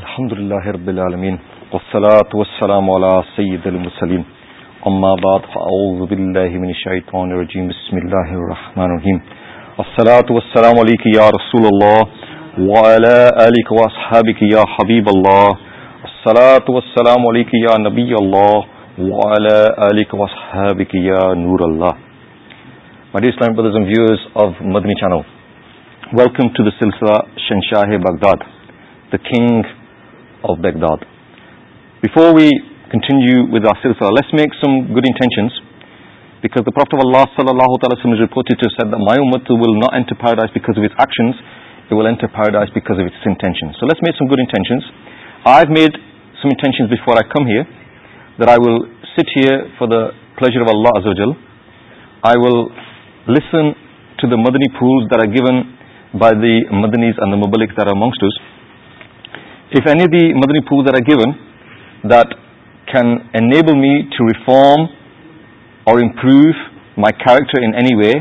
الحمد لله رب العالمين والصلاة والسلام على سيد المسلم أما بعد فأعوذ بالله من الشيطان الرجيم بسم الله الرحمن الرحيم والصلاة والسلام عليك يا رسول الله وعلى آلك وأصحابك يا حبيب الله والصلاة والسلام عليك يا نبي الله وعلى آلك وأصحابك يا نور الله My dear Islamic brothers and viewers of Madni channel Welcome to the Silsa Shanshahe Baghdad the king of دگ داد before we continue make some good intention اللہ تعالیٰ good intention there I will sit here the culture I will listen to the مدنی پھول there are given by the مدنیز and موبلک there are مونگسٹوز if any the Madani pearls are are given that can enable me to reform or improve my character any way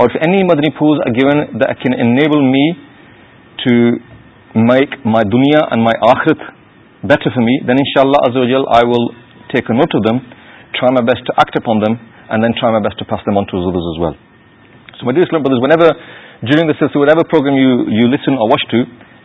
or if any Madani pose are given the can enable me to my my دنیا and مائی آخرت better in شاء اللہ از ال I will take note to them try my best at phone them and then try my بیسٹنس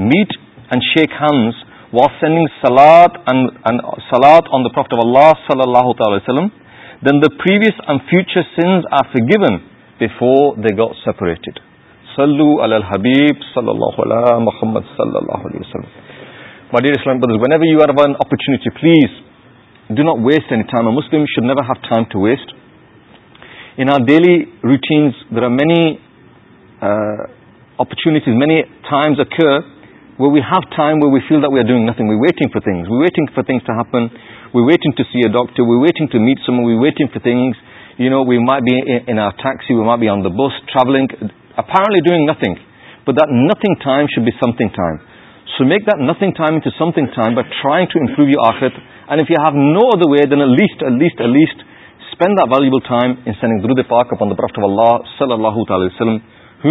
meet and shake hands was saying سلاد سلاد آنفٹ صلی اللہ علیہ وسلم then the previous future please do not waste Muslim to waste in daily routine there are many opportunities مینیمز we ویو time feel we آرگنگ we waiting to see اٹر we waiting make دیکھنگ ٹوپرو you order you he way صلی اللہ تعالی وسلم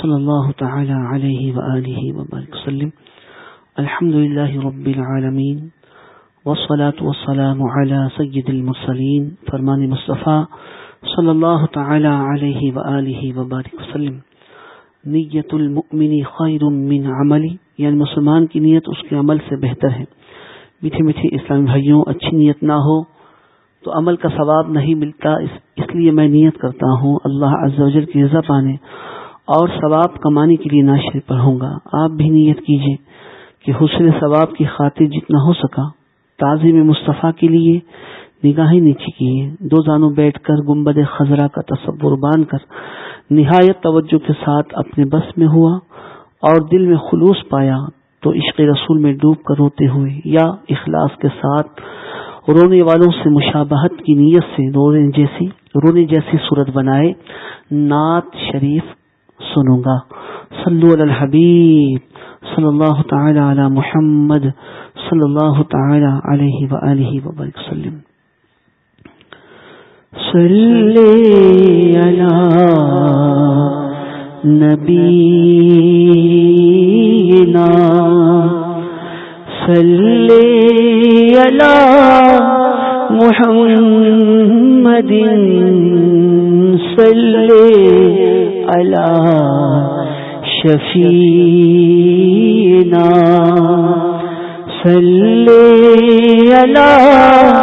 صلی اللہ تعالی علیہ وآلہ وبرک وسلم الحمدللہ رب العالمین والصلاة والسلام على سید المرسلین فرمان مصطفیٰ صلی اللہ تعالی علیہ وآلہ وبرک وسلم نیت المؤمن خیر من عملی یعنی مسلمان کی نیت اس کے عمل سے بہتر ہے میٹھے میٹھے اسلامی بھائیوں اچھی نیت نہ ہو تو عمل کا ثواب نہیں ملتا اس, اس لیے میں نیت کرتا ہوں اللہ عز و جل کی رضا پانے اور ثواب کمانے کے لیے ناشر پر گا آپ بھی نیت کیجیے کہ حسن ثواب کی خاطر جتنا ہو سکا تازی میں مصطفیٰ کے لیے نگاہیں نیچی کیے دو زانوں بیٹھ کر گمبد خزرہ کا تصور بان کر نہایت توجہ کے ساتھ اپنے بس میں ہوا اور دل میں خلوص پایا تو عشق رسول میں ڈوب کر روتے ہوئے یا اخلاص کے ساتھ رونے والوں سے مشابہت کی نیت سے رونے جیسی رونے جیسی صورت بنائے نعت شریف سنوں گا صلو علی الحبیب صلی اللہ تعالی علی محمد صلی اللہ تعالی علیہ وآلہ و علیہ وبرکلیم سل نبی سل محمدین سلے اللہ شفینا صلی سلے اللہ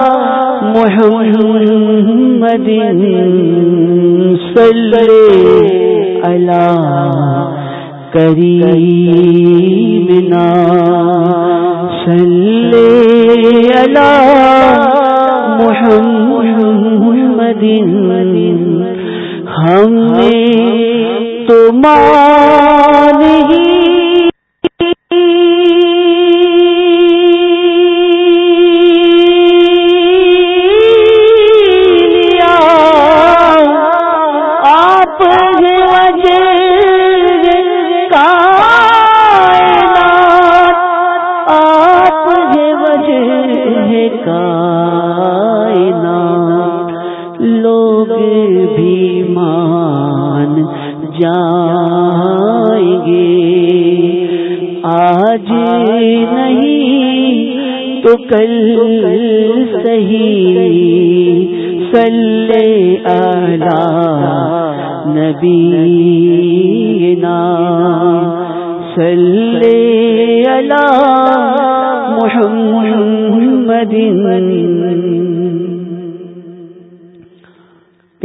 موہم مدین سلے اللہ کریم نا اللہ مہم مہم مدین مدین ہم ماں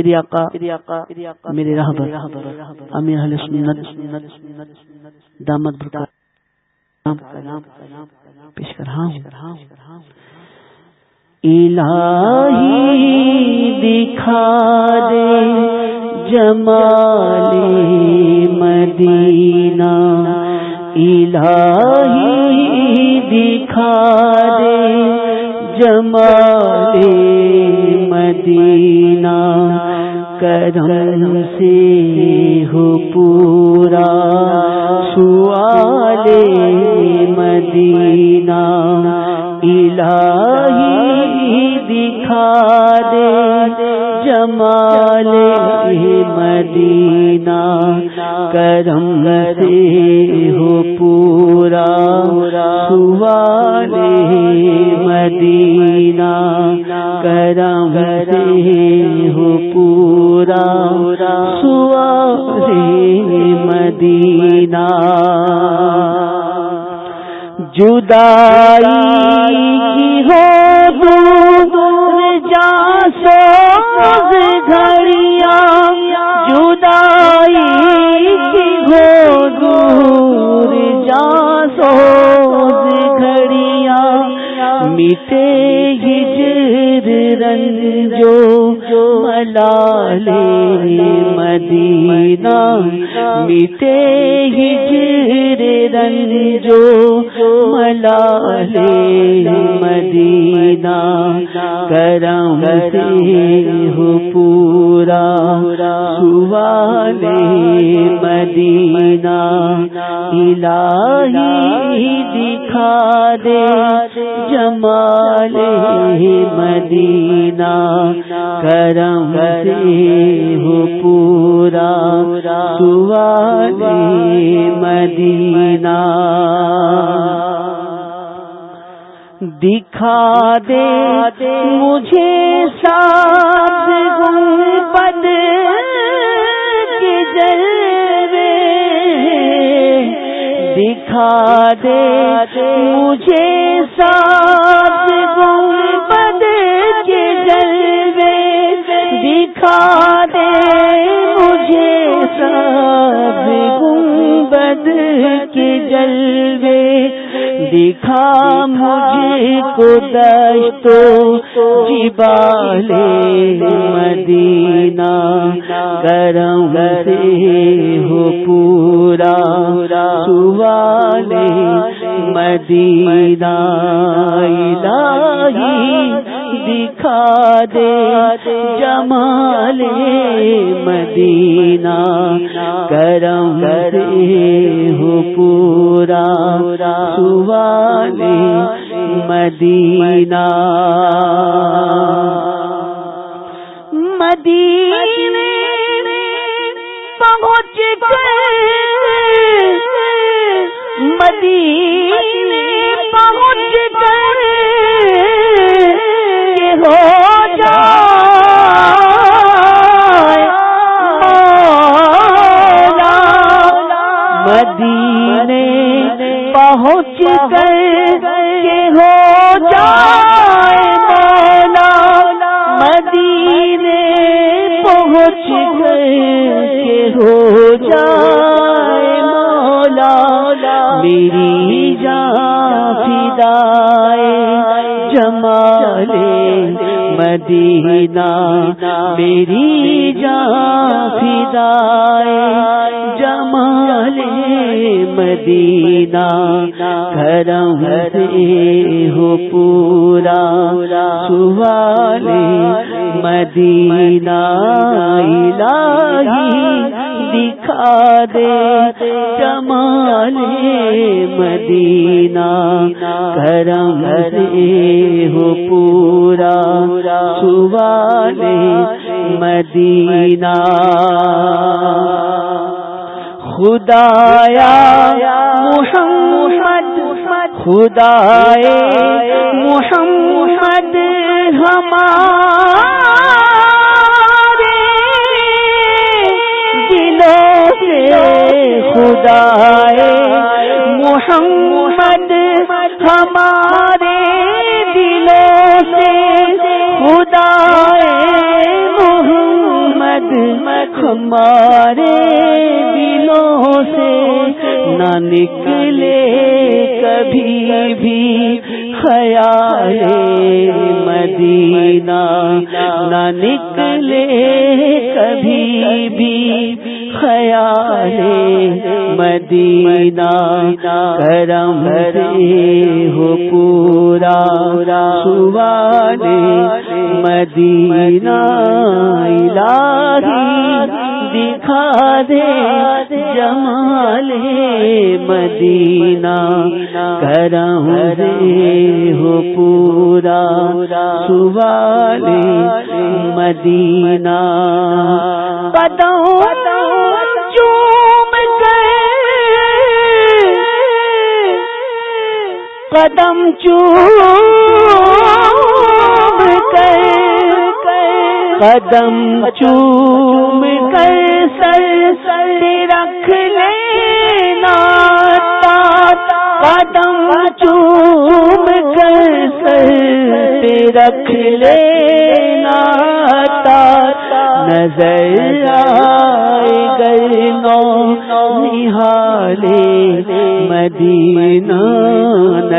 میرے امیر اہل سنت دامت پیش کرا ہاں علا ہاں۔ ہاں الہی دکھا دے جمال مدینہ الہی دکھا دے جمال مدینہ کرم سے ہو پورا سوال مدینہ الہی دکھا دے جمال مدینہ کرم سے ہو پورا سوال مدینہ کرم سے ہو جدائی کی ہو دور جا سو گھڑیاں جدائی کی ہو دور جا سو گھڑیاں مٹے گر رن جو ولا مدینہ مٹے ہر رن جو ولا مدینہ کرم سے ہو پورا روا مدینہ الہی دکھا دے جمال مدینہ مینا کرم سے ہو پورا تواری مدینہ دکھا دے مجھے ساتھ پد کے جل دکھا دے مجھے سات گنبد کے جلوے دکھا دے مجھے سات گنبد کے جلوے دکھا مجھے کو دشتو کو مدینہ کرم سے ہو پورا سوالے مدینہ الہی دکھا دے جمال مدینہ کرم ہو پورا روال مدینہ مدینے پہنچ گئے مدینے پہنچ پہنچ کر گئے ہو جائے مولا مدینے پہنچ گئے ہو جائے مولا میری جان فدائے جمالے مدینہ میری جا فدائے جمال مدینہ گھر ہو پورا سوال مدینہ دکھا دے جمال مدینہ کرم ہو مدینہ خدایا محمد خدائے محمد ہمارا ہمارے دلوں سے نہ نکلے کبھی بھی خیال مدینہ نہ نکلے کبھی بھی خیال کرم رے ہو پورا راہ مدینہ الہی دکھا دے جمال مدینہ کرم گھر ہو پورا سوال مدینہ بتاؤ چو قدم چوم کر قدم چوم کر سر سر رکھ لینا قدم چوم کر سر رکھ لینا نظر آئے گئے نو نہالے مدینہ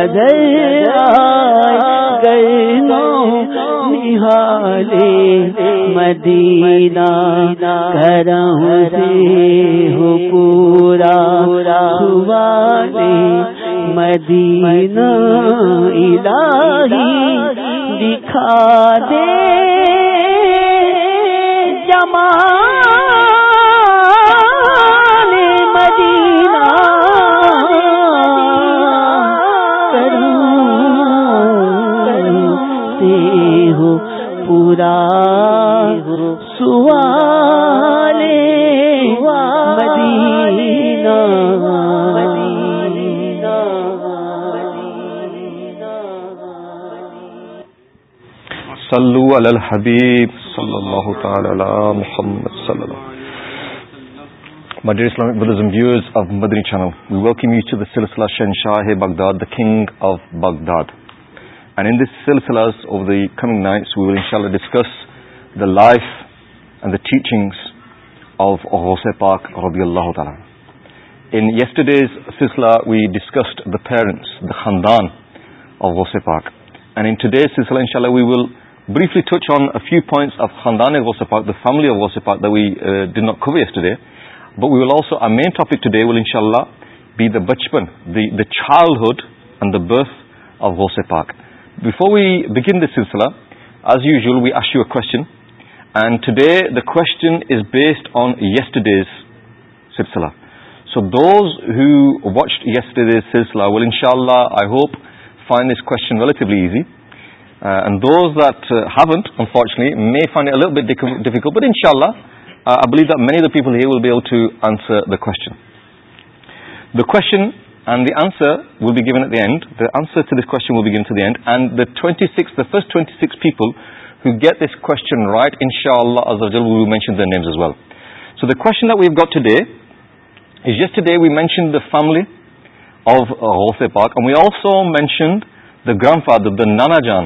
نظر ادا نہالی مدینہ سے ہو پورا حکام مدینہ الہی دکھا دے جمال life ٹیفی Allah yes silsila briefly touch on few points of khandan واسپاک family of واس پاک وی ناٹ خوب یسٹے but we will also a main topic today will ان شاء اللہ be the bachpan the childhood and the birth of wash park before we begin the silsila as usual we issue a question and today the question is based on yesterday's silsila so this who watched یسٹ day silsila will انشاء اللہ I hope fine this question will ولی easy نیم well so داشن yes ٹے we mention the family پاک we also mention the grandfather nana jaan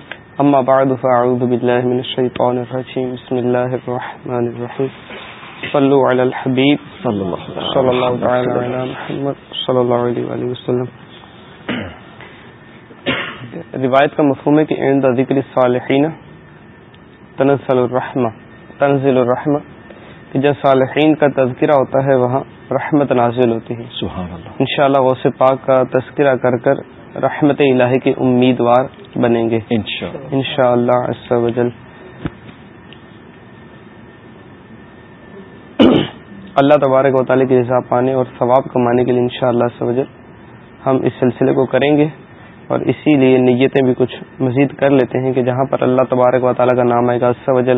اما بعد فاعوذ بالله من الشيطان الرجيم بسم الله الرحمن الرحيم صلوا على الحبيب صلى الله عليه وسلم صلى الله تعالى على محمد صلى الله عليه واله وسلم روایت کا مفہوم ہے کہ عند ذکر الصالحین تنزل الرحمه تنزل الرحمه کہ جب صالحین کا تذکرہ ہوتا ہے وہاں رحمت نازل ہوتی ہے سبحان اللہ انشاءاللہ غوث پاک کا تذکرہ کر کر رحمت الہی کے امیدوار بنیں گے ان شاء اللہ اللہ تبارک و تعالیٰ کی رضا پانے اور ثواب کمانے کے لیے انشاءاللہ شاء اللہ ہم اس سلسلے کو کریں گے اور اسی لیے نیتیں بھی کچھ مزید کر لیتے ہیں کہ جہاں پر اللہ تبارک و تعالیٰ کا نام آئے گا اسل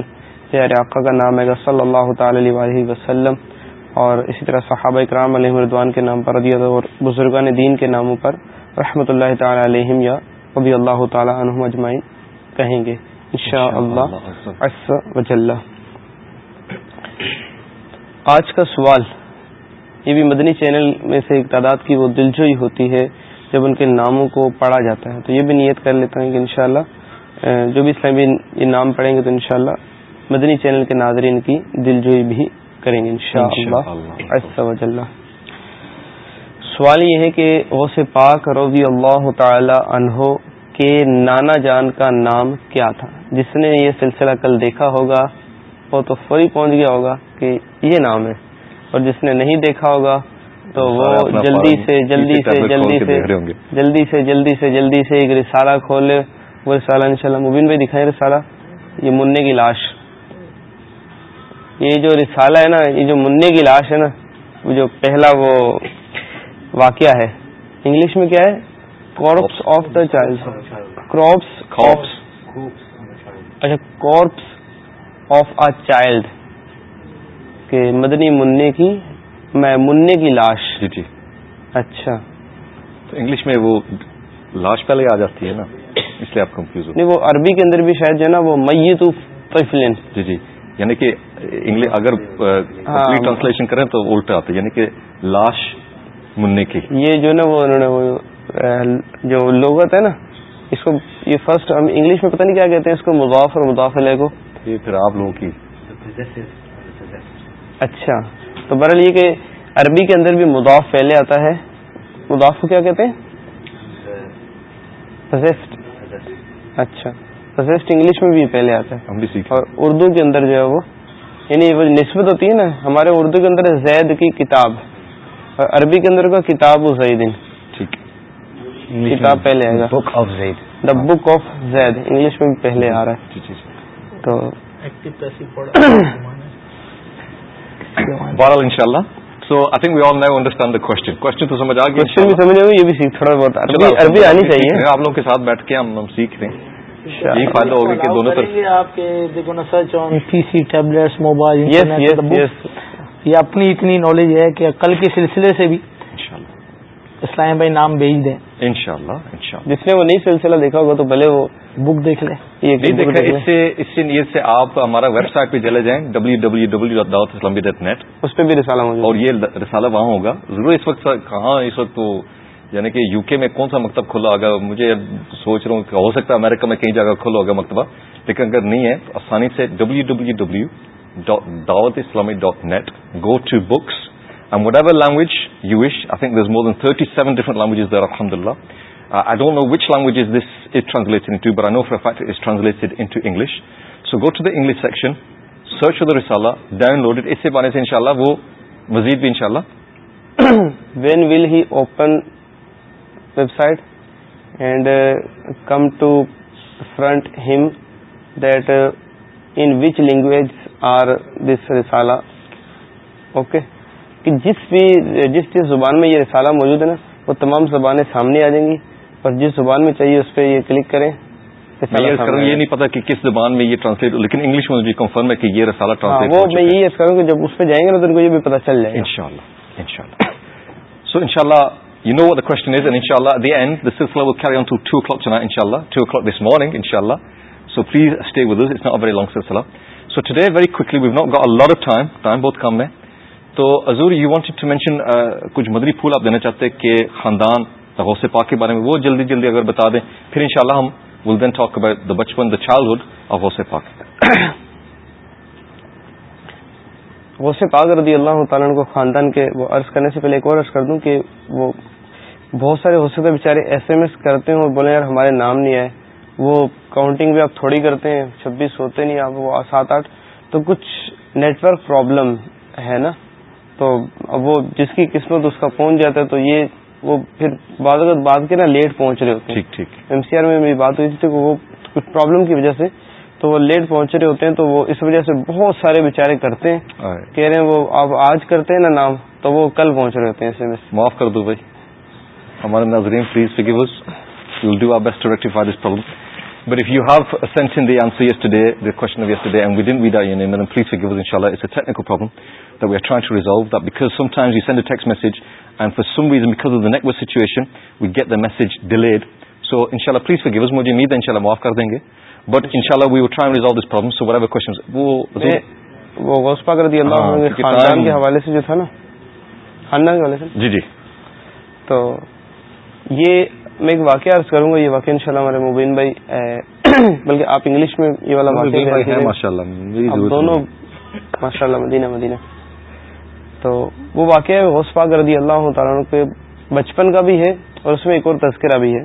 یا آقا کا نام آئے گا صلی اللہ تعالی علیہ وسلم اور اسی طرح صحابہ اکرام علیہ مردوان کے نام پر اور بزرگان دین کے ناموں پر رحمۃ اللہ تعالی علیہم یا رضی اللہ عنہ تعال ان شاء اللہ عز وجل آج کا سوال یہ بھی مدنی چینل میں سے ایک تعداد کی وہ دلجوئی ہوتی ہے جب ان کے ناموں کو پڑھا جاتا ہے تو یہ بھی نیت کر لیتا ہے کہ انشاءاللہ جو بھی اسلامی یہ نام پڑھیں گے تو انشاءاللہ مدنی چینل کے ناظرین کی دلجوئی بھی کریں گے انشاءاللہ شاء اللہ سوال یہ ہے کہ وہ سے پاک رضی اللہ تعالی عنہ کے نانا جان کا نام کیا تھا جس نے یہ سلسلہ کل دیکھا ہوگا وہ تو فوری پہنچ گیا ہوگا کہ یہ نام ہے اور جس نے نہیں دیکھا ہوگا تو وہ جلدی سے جلدی سے جلدی سے جلدی سے جلدی سے جلدی سے ایک رسالہ کھولے وہ رسالہ انشاءاللہ اللہ مبین بھائی دکھائیں رسالہ یہ منع کی لاش یہ جو رسالہ ہے نا یہ جو منع کی لاش ہے نا وہ جو پہلا وہ واقعہ ہے انگلش میں کیا ہے corpse of the child corpse اچھا کارپس آف چائلڈ کہ مدنی منع کی میں منع کی لاش جی جی اچھا تو انگلش میں وہ لاش پہلے آ جاتی ہے نا اس لیے آپ کنفیوز نہیں وہ عربی کے اندر بھی شاید جو ہے نا وہ میت مئی جی جی یعنی کہ اگر ٹرانسلیشن ہاں۔ کریں تو الٹا آتا ہے یعنی کہ لاش کی یہ جو نا وہ انہوں نے جو لغت ہے نا اس کو یہ فرسٹ ہم انگلش میں پتہ نہیں کیا کہتے ہیں اس کو مضاف اور کو یہ پھر آپ لوگوں کی اچھا تو برحال یہ کہ عربی کے اندر بھی مضاف پہلے آتا ہے مضاف کو کیا کہتے ہیں اچھا پزیسٹ انگلش میں بھی پہلے آتا ہے اور اردو کے اندر جو ہے وہ یعنی وہ نسبت ہوتی ہے نا ہمارے اردو کے اندر زید کی کتاب عربی کے اندر کا کتاب کتاب پہلے آئے انگلش میں پہلے آ رہا ہے بہرحال بھی یہ بھی تھوڑا بہت عربی آنی چاہیے آپ لوگ کے ساتھ بیٹھ کے ہم سیکھ رہے ہیں یہ فائدہ ہوگا کہ دونوں طرف آپ کے دیکھو نا سچ آن سی ٹیبلٹ موبائل یہ اپنی اتنی نالج ہے کہ کل کے سلسلے سے بھی اسلام بھائی نام بھیج دیں ان شاء اللہ جس نے وہ نئی سلسلہ دیکھا ہوگا تو وہ بک دیکھ لیں سے آپ ہمارا ویب سائٹ پہ چلے جائیں ڈبلو ڈبلو اس پہ بھی رسالہ ہوگا اور یہ رسالہ وہاں ہوگا ضرور اس وقت کہاں اس وقت تو یعنی کہ یو کے میں کون سا مکتب کھلا ہوگا مجھے سوچ رہا ہوں ہو سکتا ہے امیرکا میں کئی جگہ کھلا ہوگا مکتبہ لیکن اگر نہیں ہے تو آسانی سے W W W dot Dawat Islami dot net go to books whatever language you wish I think more than thirty seven different languages رحمد Allah I don't know which language translate English so go to the English section سرچا اللہ then load it اس سے بارے سے انشاء اللہ وہ وزیر بھی انشاء اللہ when will he open website and come to front ہم ڈیٹ انچ لینگویج آر دس رسالہ اوکے کہ جس بھی جس جس زبان میں یہ رسالہ موجود ہے نا وہ تمام زبانیں سامنے آ جائیں گی اور جس زبان میں چاہیے اس پہ یہ کلک کریں یہ نہیں پتا کہ کس زبان میں یہ ٹرانسلیٹ لیکن انگلش میں مجھے کنفرم ہے کہ یہ رسالہ ٹرانسلیٹ ہاں، وہ میں یہی ایسا کروں کہ جب اس پہ جائیں گے نا تو ان کو یہ بھی پتا چل جائے گا ان شاء اللہ You know what the question is, and inshallah, at the end, the silsula will carry on to 2 o'clock tonight, inshallah, 2 o'clock this morning, inshallah. So please stay with us, it's not a very long silsula. So today very quickly view not got lot of time time بہت کم ہے تو عزور you want to mention کچھ مدری پھول آپ دینا چاہتے کہ خاندان غوث پاک کے بارے میں وہ جلدی جلدی اگر بتا دیں پھر انشاءاللہ ہم will then talk about the بچپن the childhood of Ghaus پاک غوث پاک رضی اللہ تعالیٰ کو خاندان کے وہ عرض کرنے سے پہلے ایک اور عرض کر دوں کہ وہ بہت سارے غصے بیچارے ایس ایم ایس کرتے ہیں اور بولے یار ہمارے نام نہیں آئے وہ کاؤنٹنگ بھی آپ تھوڑی کرتے ہیں چھبیس ہوتے نہیں آپ وہ سات آٹھ تو کچھ نیٹ ورک پرابلم ہے نا تو وہ جس کی قسمت اس کا پہنچ جاتا ہے تو یہ وہ پھر بعض اگر بعد کے نا لیٹ پہنچ رہے ہوتے ہیں ایم سی آر میں میری بات ہوئی تھی کہ وہ کچھ پرابلم کی وجہ سے تو وہ لیٹ پہنچ رہے ہوتے ہیں تو وہ اس وجہ سے بہت سارے بیچارے کرتے ہیں کہہ رہے ہیں وہ آپ آج کرتے ہیں نا نام تو وہ کل پہنچ رہے ہوتے ہیں اسے میں معاف کر دو بھائی ہمارے ناظرین please do our best to rectify this problem but if you ہیشن we get the message delayed so ان شاء اللہ فری فو گز مجھے ان شاء اللہ ماف کر دیں گے بٹ انوسلم میں ایک واقعہ عرض کروں گا یہ واقعہ انشاءاللہ ہمارے مبین بھائی بلکہ آپ انگلش میں یہ والا واقعہ دونوں ماشاء اللہ مدینہ مدینہ تو وہ واقعہ غوث پاک رضی اللہ تعالیٰ کے بچپن کا بھی ہے اور اس میں ایک اور تذکرہ بھی ہے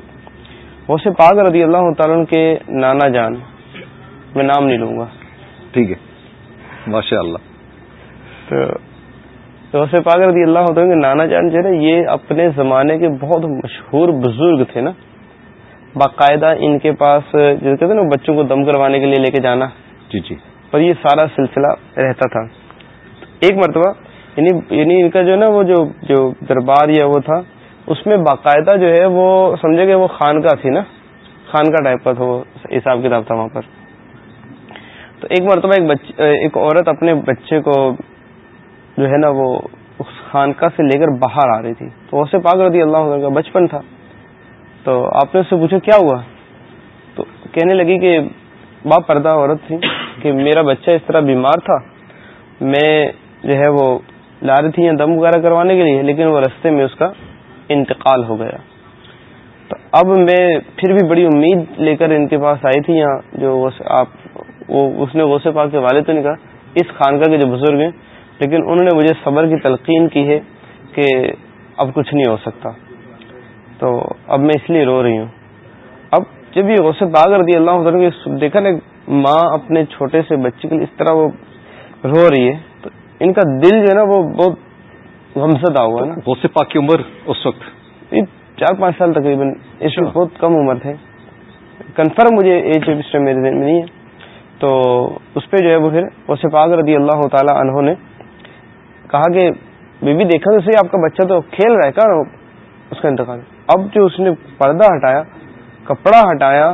غوث پاک رضی اللہ تعالیٰ کے نانا جان میں نام نہیں لوں گا ٹھیک ہے ماشاء اللہ تو تو پاک رضی اللہ عنہ کہ نانا جان جو ہے یہ اپنے مشہور بزرگ تھے نا باقاعدہ ان کے پاس کہتے نا بچوں کو دم کروانے کے لیے لے کے جانا جی جی پر یہ سارا سلسلہ رہتا تھا ایک مرتبہ یعنی یعنی ان کا جو نا وہ جو جو دربار یا وہ تھا اس میں باقاعدہ جو ہے وہ سمجھے کہ وہ خان کا تھی نا خان کا ٹائپ کا تھا وہ حساب کتاب تھا وہاں پر تو ایک مرتبہ ایک بچ, ایک عورت اپنے بچے کو جو ہے نا وہ اس خانقاہ سے لے کر باہر آ رہی تھی تو اسے پاک رضی اللہ کا بچپن تھا تو آپ نے اس سے پوچھا کیا ہوا تو کہنے لگی کہ باپ پردہ عورت تھی کہ میرا بچہ اس طرح بیمار تھا میں جو ہے وہ لا رہی تھی یا دم وغیرہ کروانے کے لیے لیکن وہ رستے میں اس کا انتقال ہو گیا تو اب میں پھر بھی بڑی امید لے کر ان کے پاس آئی تھی یہاں جو آپ وہ اس نے غوث پاک کے والد تو نہیں کہا اس خانقاہ کے جو بزرگ ہیں لیکن انہوں نے مجھے صبر کی تلقین کی ہے کہ اب کچھ نہیں ہو سکتا تو اب میں اس لیے رو رہی ہوں اب جب یہ غصے پاکر دی اللہ تعالیٰ دیکھا نا ماں اپنے چھوٹے سے بچے کے لیے اس طرح وہ رو رہی ہے تو ان کا دل جو ہے نا وہ بہت غمزدہ ہوا نا غصے پاک کی عمر اس وقت چار پانچ سال تقریباً اس وقت بہت کم عمر تھے کنفرم مجھے ایج میرے میں نہیں ہے تو اس پہ جو ہے وہ پھر پاک رضی اللہ تعالیٰ عنہ نے کہا کہ بی دیکھا تو صحیح آپ کا بچہ تو کھیل رہا ہے اس کا انتقال اب جو اس نے پردہ ہٹایا کپڑا ہٹایا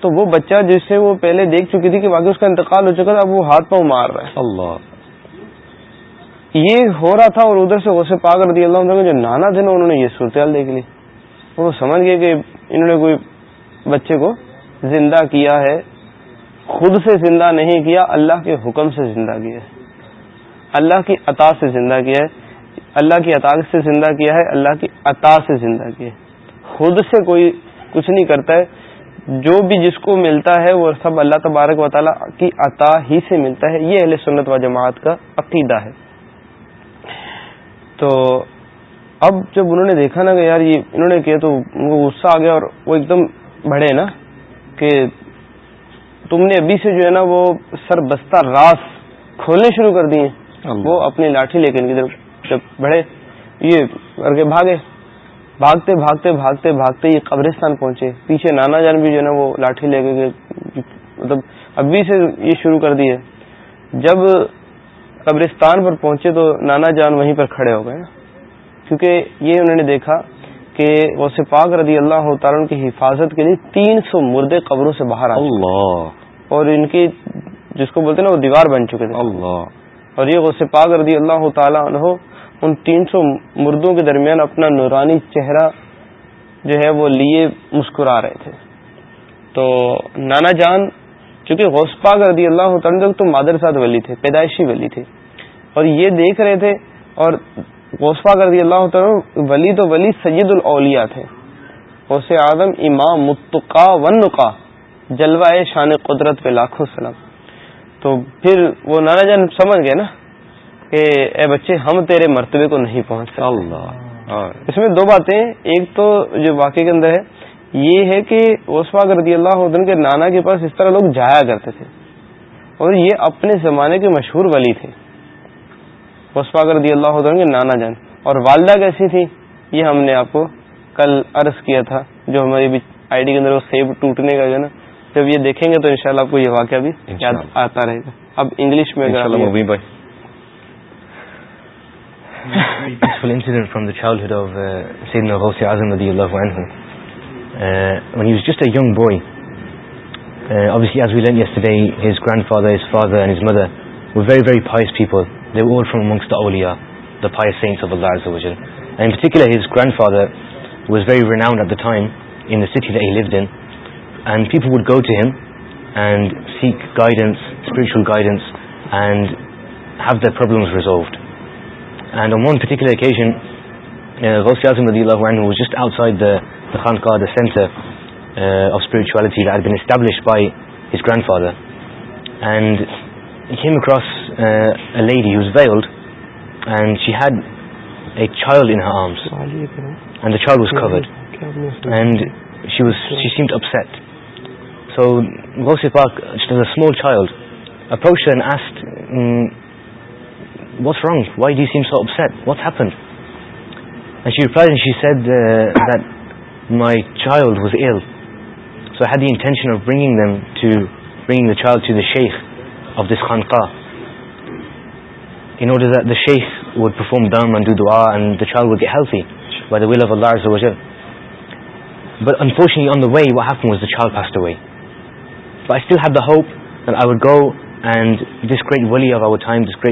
تو وہ بچہ جس سے وہ پہلے دیکھ چکی تھی کہ باقی اس کا انتقال ہو چکا تھا اب وہ ہاتھ پاؤں مار رہا ہے اللہ یہ ہو رہا تھا اور ادھر سے غصے پا کر دیا اللہ عنہ جو نانا تھے نا انہوں نے یہ صورتحال دیکھ لی وہ سمجھ گئے کہ انہوں نے کوئی بچے کو زندہ کیا ہے خود سے زندہ نہیں کیا اللہ کے حکم سے زندہ کیا ہے اللہ کی عطا سے زندہ کیا ہے اللہ کی عطا سے زندہ کیا ہے اللہ کی عطا سے زندہ کیا ہے خود سے کوئی کچھ نہیں کرتا ہے جو بھی جس کو ملتا ہے وہ سب اللہ تبارک و تعالیٰ کی عطا ہی سے ملتا ہے یہ اہل سنت و جماعت کا عقیدہ ہے تو اب جب انہوں نے دیکھا نا کہ یار یہ انہوں نے کیا تو غصہ آ گیا اور وہ ایک دم بڑھے نا کہ تم نے ابھی سے جو ہے نا وہ سر بستہ راس کھولنے شروع کر دیے وہ اپنی لاٹھی لے جب بڑھے یہ بھاگے بھاگتے بھاگتے بھاگتے بھاگتے یہ قبرستان پہنچے پیچھے نانا جان بھی جو نا وہ لاٹھی لے مطلب ابھی سے یہ شروع کر دیے جب قبرستان پر پہنچے تو نانا جان وہیں پر کھڑے ہو گئے کیونکہ یہ انہوں نے دیکھا کہ وہ پاک رضی اللہ تعالیٰ کی حفاظت کے لیے تین سو مردے قبروں سے باہر آئے اور ان کی جس کو بولتے ہیں نا وہ دیوار بن چکے تھے اور یہ غوث پاک رضی اللہ تعالیٰ ان تین سو مردوں کے درمیان اپنا نورانی چہرہ جو ہے وہ لیے مسکرا رہے تھے تو نانا جان چونکہ غوث رضی اللہ تعالیٰ عنہ تو مادر ساتھ ولی تھے پیدائشی ولی تھے اور یہ دیکھ رہے تھے اور غوث پاک رضی اللہ تعالیٰ ولی تو ولی سید الاولیاء تھے غوث اعظم امام متقا ون جلوہ شان قدرت پہ لاکھوں سلام تو پھر وہ نانا جان سمجھ گئے نا کہ اے بچے ہم تیرے مرتبے کو نہیں پہنچ اللہ ہاں۔ اس میں دو باتیں ایک تو جو واقعی کے اندر ہے یہ ہے کہ وسفا رضی اللہ عدن کے نانا کے پاس اس طرح لوگ جایا کرتے تھے اور یہ اپنے زمانے کے مشہور ولی تھے اوسفا رضی اللہ عدن کے نانا جان اور والدہ کیسی تھی یہ ہم نے آپ کو کل عرض کیا تھا جو ہماری آئی ڈی کے اندر وہ سیب ٹوٹنے کا جو ہے نا جب یہ دیکھیں گے تو انشاءاللہ آپ کو یہ واقعہ بھی یاد آتا رہے گا اب انگلش میں peaceful incident from from the the the the the childhood of of uh, uh, uh, Sayyidina radiallahu anhu when he he was was just a young boy obviously as we learned yesterday his his his his grandfather, grandfather father and and mother were were very very very pious pious people they all amongst awliya saints Allah in in in particular renowned at time city that lived and people who to ہین and see guidance spiritual guidance and داڈ پسٹ out سائڈرچویلٹی asset بائیس grandfather and him cross لے days and she had a child in arms and and up so goes small child S what's wrong why dam so said what happened said my child was ill so had the intention of bring them to bring the child to the sheikh of this Khan کا sheikh would perform them would get by the will of a لارجن but انفارچ وے آئیل ہیب داوڈ go and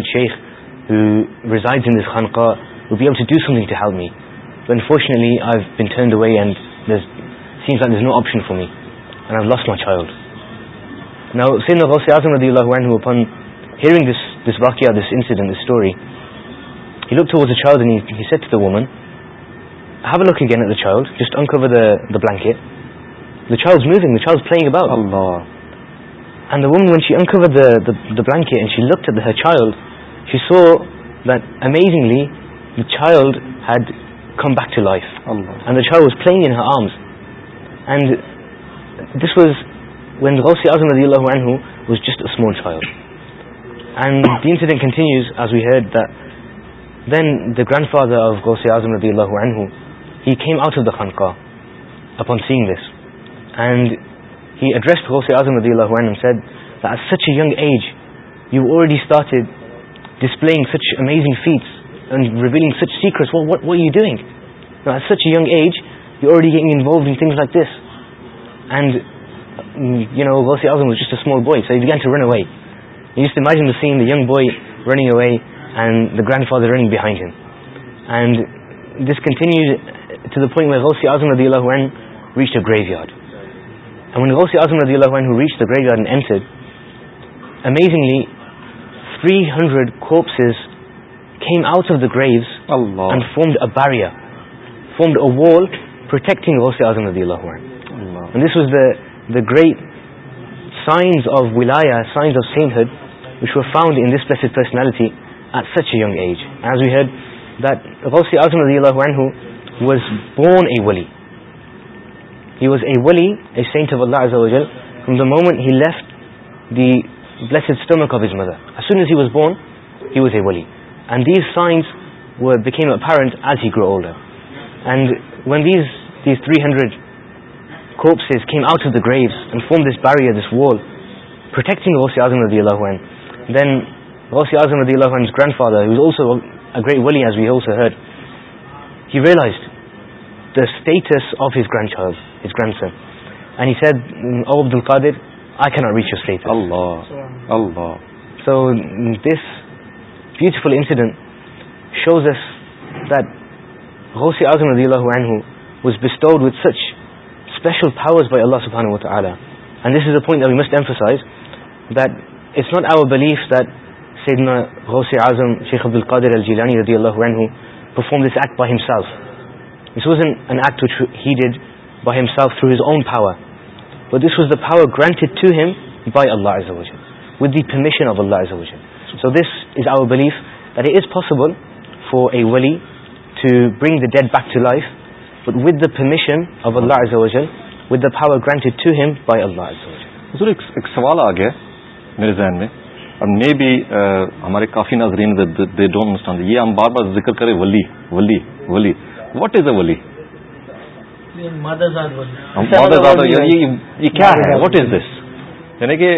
sheikh to he unfortunately we no option for made M loss ما چاول واکیاں story لک تھوڑا سیٹومنکلڈ just blanket and one Venkat she so that amazingly child had come back to life was full arms and was وینظم was جسٹل then the grandfather of go see اعظم الدی اللہ him out the com seeing this and he addressed اعظم الدی اللہ when such young age you already display such amazing feats such age you already Azam boy seen the young boy running away and the grandfather running behind him and this continue غوثی اعظم الدی اللہ when which a great yard one when reach the گرائی گار set amazingly three hundred out of the grows from the Veeraiah from the a world protecting this ways the the گر signs of ولایا signs of send which وا found in this space personality at such a young age as Wade that's when he is born a wali He was a wali, a saint of Allah Azza wa Jal, from the moment he left the blessed stomach of his mother. As soon as he was born, he was a wali. And these signs became apparent as he grew older. And when these 300 corpses came out of the graves and formed this barrier, this wall, protecting Ghusi Azam radiallahu anh, then Ghusi Azam radiallahu anh's grandfather, who was also a great wali as we also heard, he realized the status of his grandchild. Shows ایسم was بس وت such by اللہ شیخ عبد القادر فام this at پائیف by himself through his own power. But this was the power granted to him by Allah Azza wa with the permission of Allah Azza wa So this is our belief that it is possible for a wali to bring the dead back to life, but with the permission of Allah Azza wa with the power granted to him by Allah Azza wa حضور ایک سوال آ گیا میرے ذہن میں اور مے بھی ہمارے کافی ناظرین دے ڈونٹ انڈرسٹینڈ یہ ہم بار بار ذکر کریں ولی ولی ولی واٹ از اے ولی یعنی کہ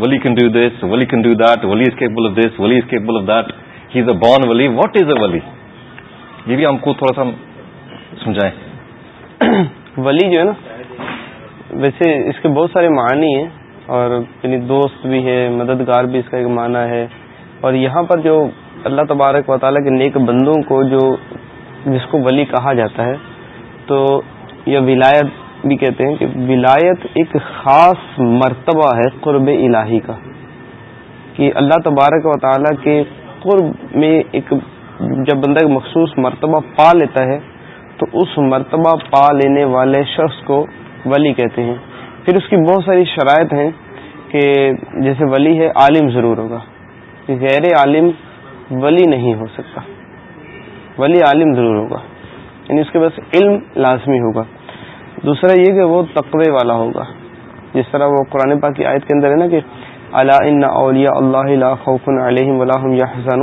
ولی کین ڈو دس ولی کین ڈو دیٹ ولی از کیپبل آف دس ولی is capable of that he is a born ولی واٹ از اے ولی یہ بھی ہم کو تھوڑا سا سمجھائیں ولی جو ہے نا ویسے اس کے بہت سارے معنی ہیں اور یعنی دوست بھی ہے مددگار بھی اس کا ایک معنی ہے اور یہاں پر جو اللہ تبارک و تعالیٰ کے نیک بندوں کو جو جس کو ولی کہا جاتا ہے تو یہ ولایت بھی کہتے ہیں کہ ولایت ایک خاص مرتبہ ہے قرب الہی کا کہ اللہ تبارک و تعالیٰ کے قرب میں ایک جب بندہ مخصوص مرتبہ پا لیتا ہے تو اس مرتبہ پا لینے والے شخص کو ولی کہتے ہیں پھر اس کی بہت ساری شرائط ہیں کہ جیسے ولی ہے عالم ضرور ہوگا غیر عالم ولی نہیں ہو سکتا ولی عالم ضرور ہوگا یعنی اس کے پاس علم لازمی ہوگا دوسرا یہ کہ وہ تقوی والا ہوگا جس طرح وہ قرآن پاک کی آیت کے اندر ہے نا کہ اللہ اولیا اللہ علیہ حسن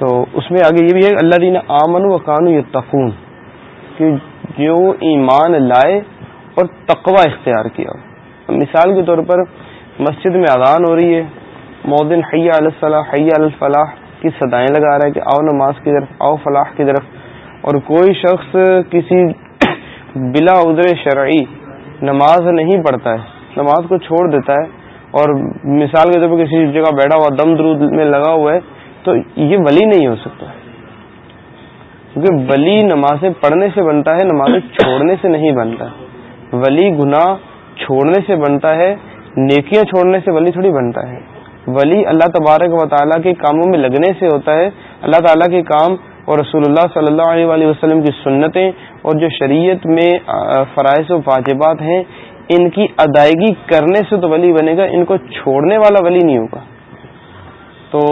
تو اس میں آگے یہ بھی ہے اللہ دین آمن و وقان تقون جو ایمان لائے اور تقوی اختیار کیا مثال کے طور پر مسجد میں اذان ہو رہی ہے مودن حیا علیہ حیا الفلاح کی صدائیں لگا رہا ہے کہ آؤ نماز کی طرف آؤ فلاح کی طرف اور کوئی شخص کسی بلا ادر شرعی نماز نہیں پڑھتا ہے نماز کو چھوڑ دیتا ہے اور مثال کے طور پہ کسی جگہ بیٹھا ہوا دم درود میں لگا ہوا ہے تو یہ ولی نہیں ہو سکتا کیونکہ ولی نمازیں پڑھنے سے بنتا ہے نمازیں چھوڑنے سے نہیں بنتا ولی گناہ چھوڑنے سے بنتا ہے نیکیاں چھوڑنے سے ولی تھوڑی بنتا ہے ولی اللہ تبارک و تعالیٰ کے کاموں میں لگنے سے ہوتا ہے اللہ تعالیٰ کے کام اور رسول اللہ صلی اللہ علیہ وآلہ وسلم کی سنتیں اور جو شریعت میں فرائض و واجبات ہیں ان کی ادائیگی کرنے سے تو ولی بنے گا ان کو چھوڑنے والا ولی نہیں ہوگا تو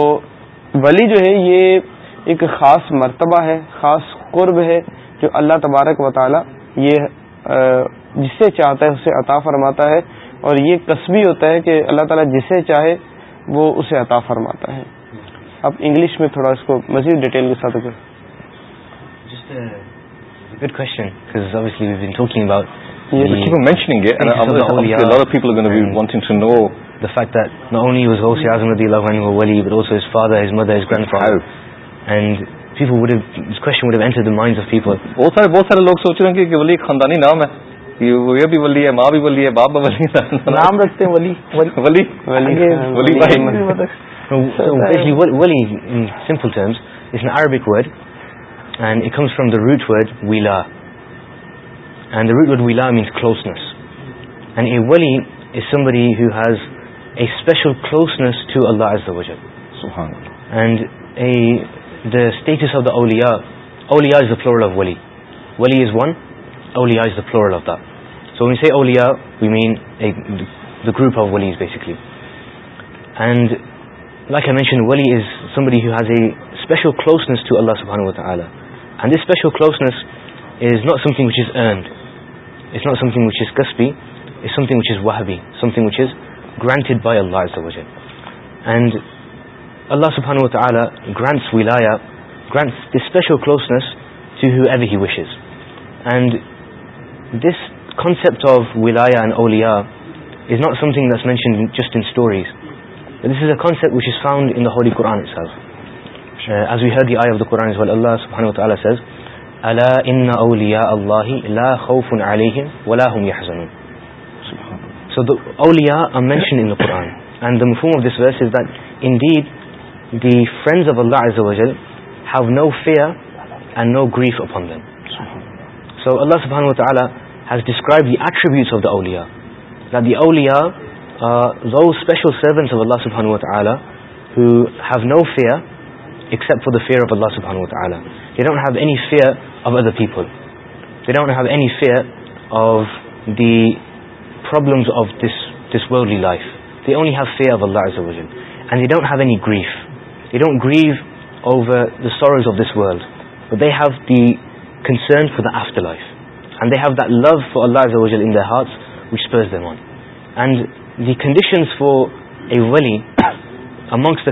ولی جو ہے یہ ایک خاص مرتبہ ہے خاص قرب ہے جو اللہ تبارک و تعالی یہ جسے چاہتا ہے اسے عطا فرماتا ہے اور یہ قصبی ہوتا ہے کہ اللہ تعالی جسے چاہے وہ اسے عطا فرماتا ہے آپ انگلش میں تھوڑا اس کو مزید ڈیٹیل کے ڈیٹیلنگ بہت سارے خاندانی نام ہے ماں بھی ولی ہے باپ بھی ولی ولی نام رکھتے ہیں ولی ولی بھائی سمپل سرس a Arabic word and it comes from the root word ویلا مینس کلوزنس اینڈ ای ولی somebody has a special closeness to Allah as the budget and اسٹیچز آف دا اولییا اولی از دا فلور آف ولی ولی is one اولی is the plural so means اولییا we mean the group of basically special closeness to Allah صاحب and this special closeness is not something which is earned is not something which is کسبی is something which is واہ be something which is granted by a لاج دزن and Allah صبح اعلیٰ grants وی لایا special closeness to who he wishes and this concept of وی لایا and Auliya is not something mention just in stories this is a concept which is found in the Holy Quran itself. Uh, as we heard the ayah of the Quran as well, Allah subhanahu wa ta'ala says, أَلَا إِنَّ أَوْلِيَاءَ اللَّهِ لَا خَوْفٌ عَلَيْهِمْ وَلَا هُمْ يَحْزَنُونَ So the awliya are mentioned in the Quran. And the mufum of this verse is that indeed the friends of Allah Azza wa Jal have no fear and no grief upon them. So Allah subhanahu wa ta'ala has described the attributes of the awliya. That the awliya special servants of Allah صفحانوت اعلیٰ you have no fear except for the fear of Allah صحت اعلی don't have any fear of other people they don't have any fear of the problem only have fear of Allah and you don't have any grief you don't grieve over sorrows of this world they have the concern for the of the life and they have the loose for Allah in house which Ps the one and the conditions for a ولیگس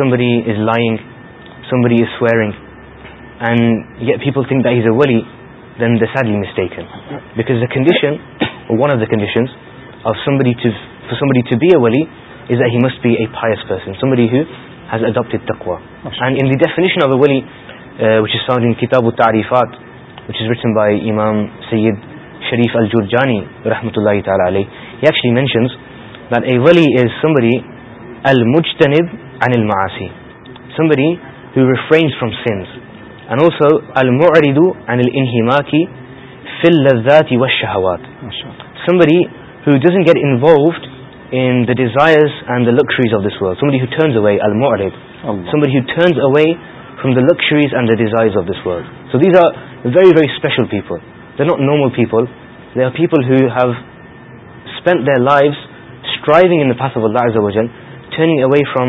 somebody is lying somebody is fearing people کتاب و تعریفات by امام سعید شریف الجور جانی رحمۃ اللہ شی mention annual ماسی سم بری friend from سمسوات somebody doesn't get and in desires and the luxuries of this somebody somebody away from the luxuries and so these are very very special people the not normal people the people spend their life turning away from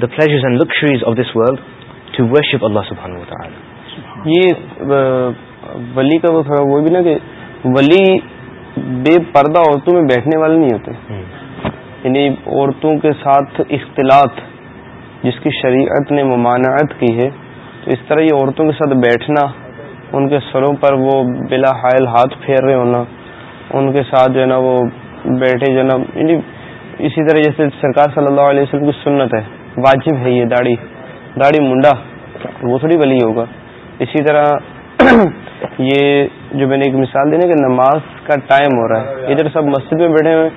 یہ ولی کا وہ تھوڑا وہ بھی نا کہ ولی بے پردہ عورتوں میں بیٹھنے والے نہیں ہوتے یعنی عورتوں کے ساتھ اختلاط جس کی شریعت نے ممانعت کی ہے تو اس طرح یہ عورتوں کے ساتھ بیٹھنا ان کے سروں پر وہ بلا حائل ہاتھ پھیر رہے ہونا ان کے ساتھ جو ہے نا وہ بیٹھے جو ہے نا یعنی اسی طرح جیسے سرکار صلی اللہ علیہ وسلم کی سنت ہے واجب ہے یہ داڑھی داڑھی منڈا وہ تھوڑی بلی ہوگا اسی طرح یہ جو میں نے ایک مثال دی نا کہ نماز کا ٹائم ہو رہا ہے ادھر سب مسجد میں بیٹھے ہوئے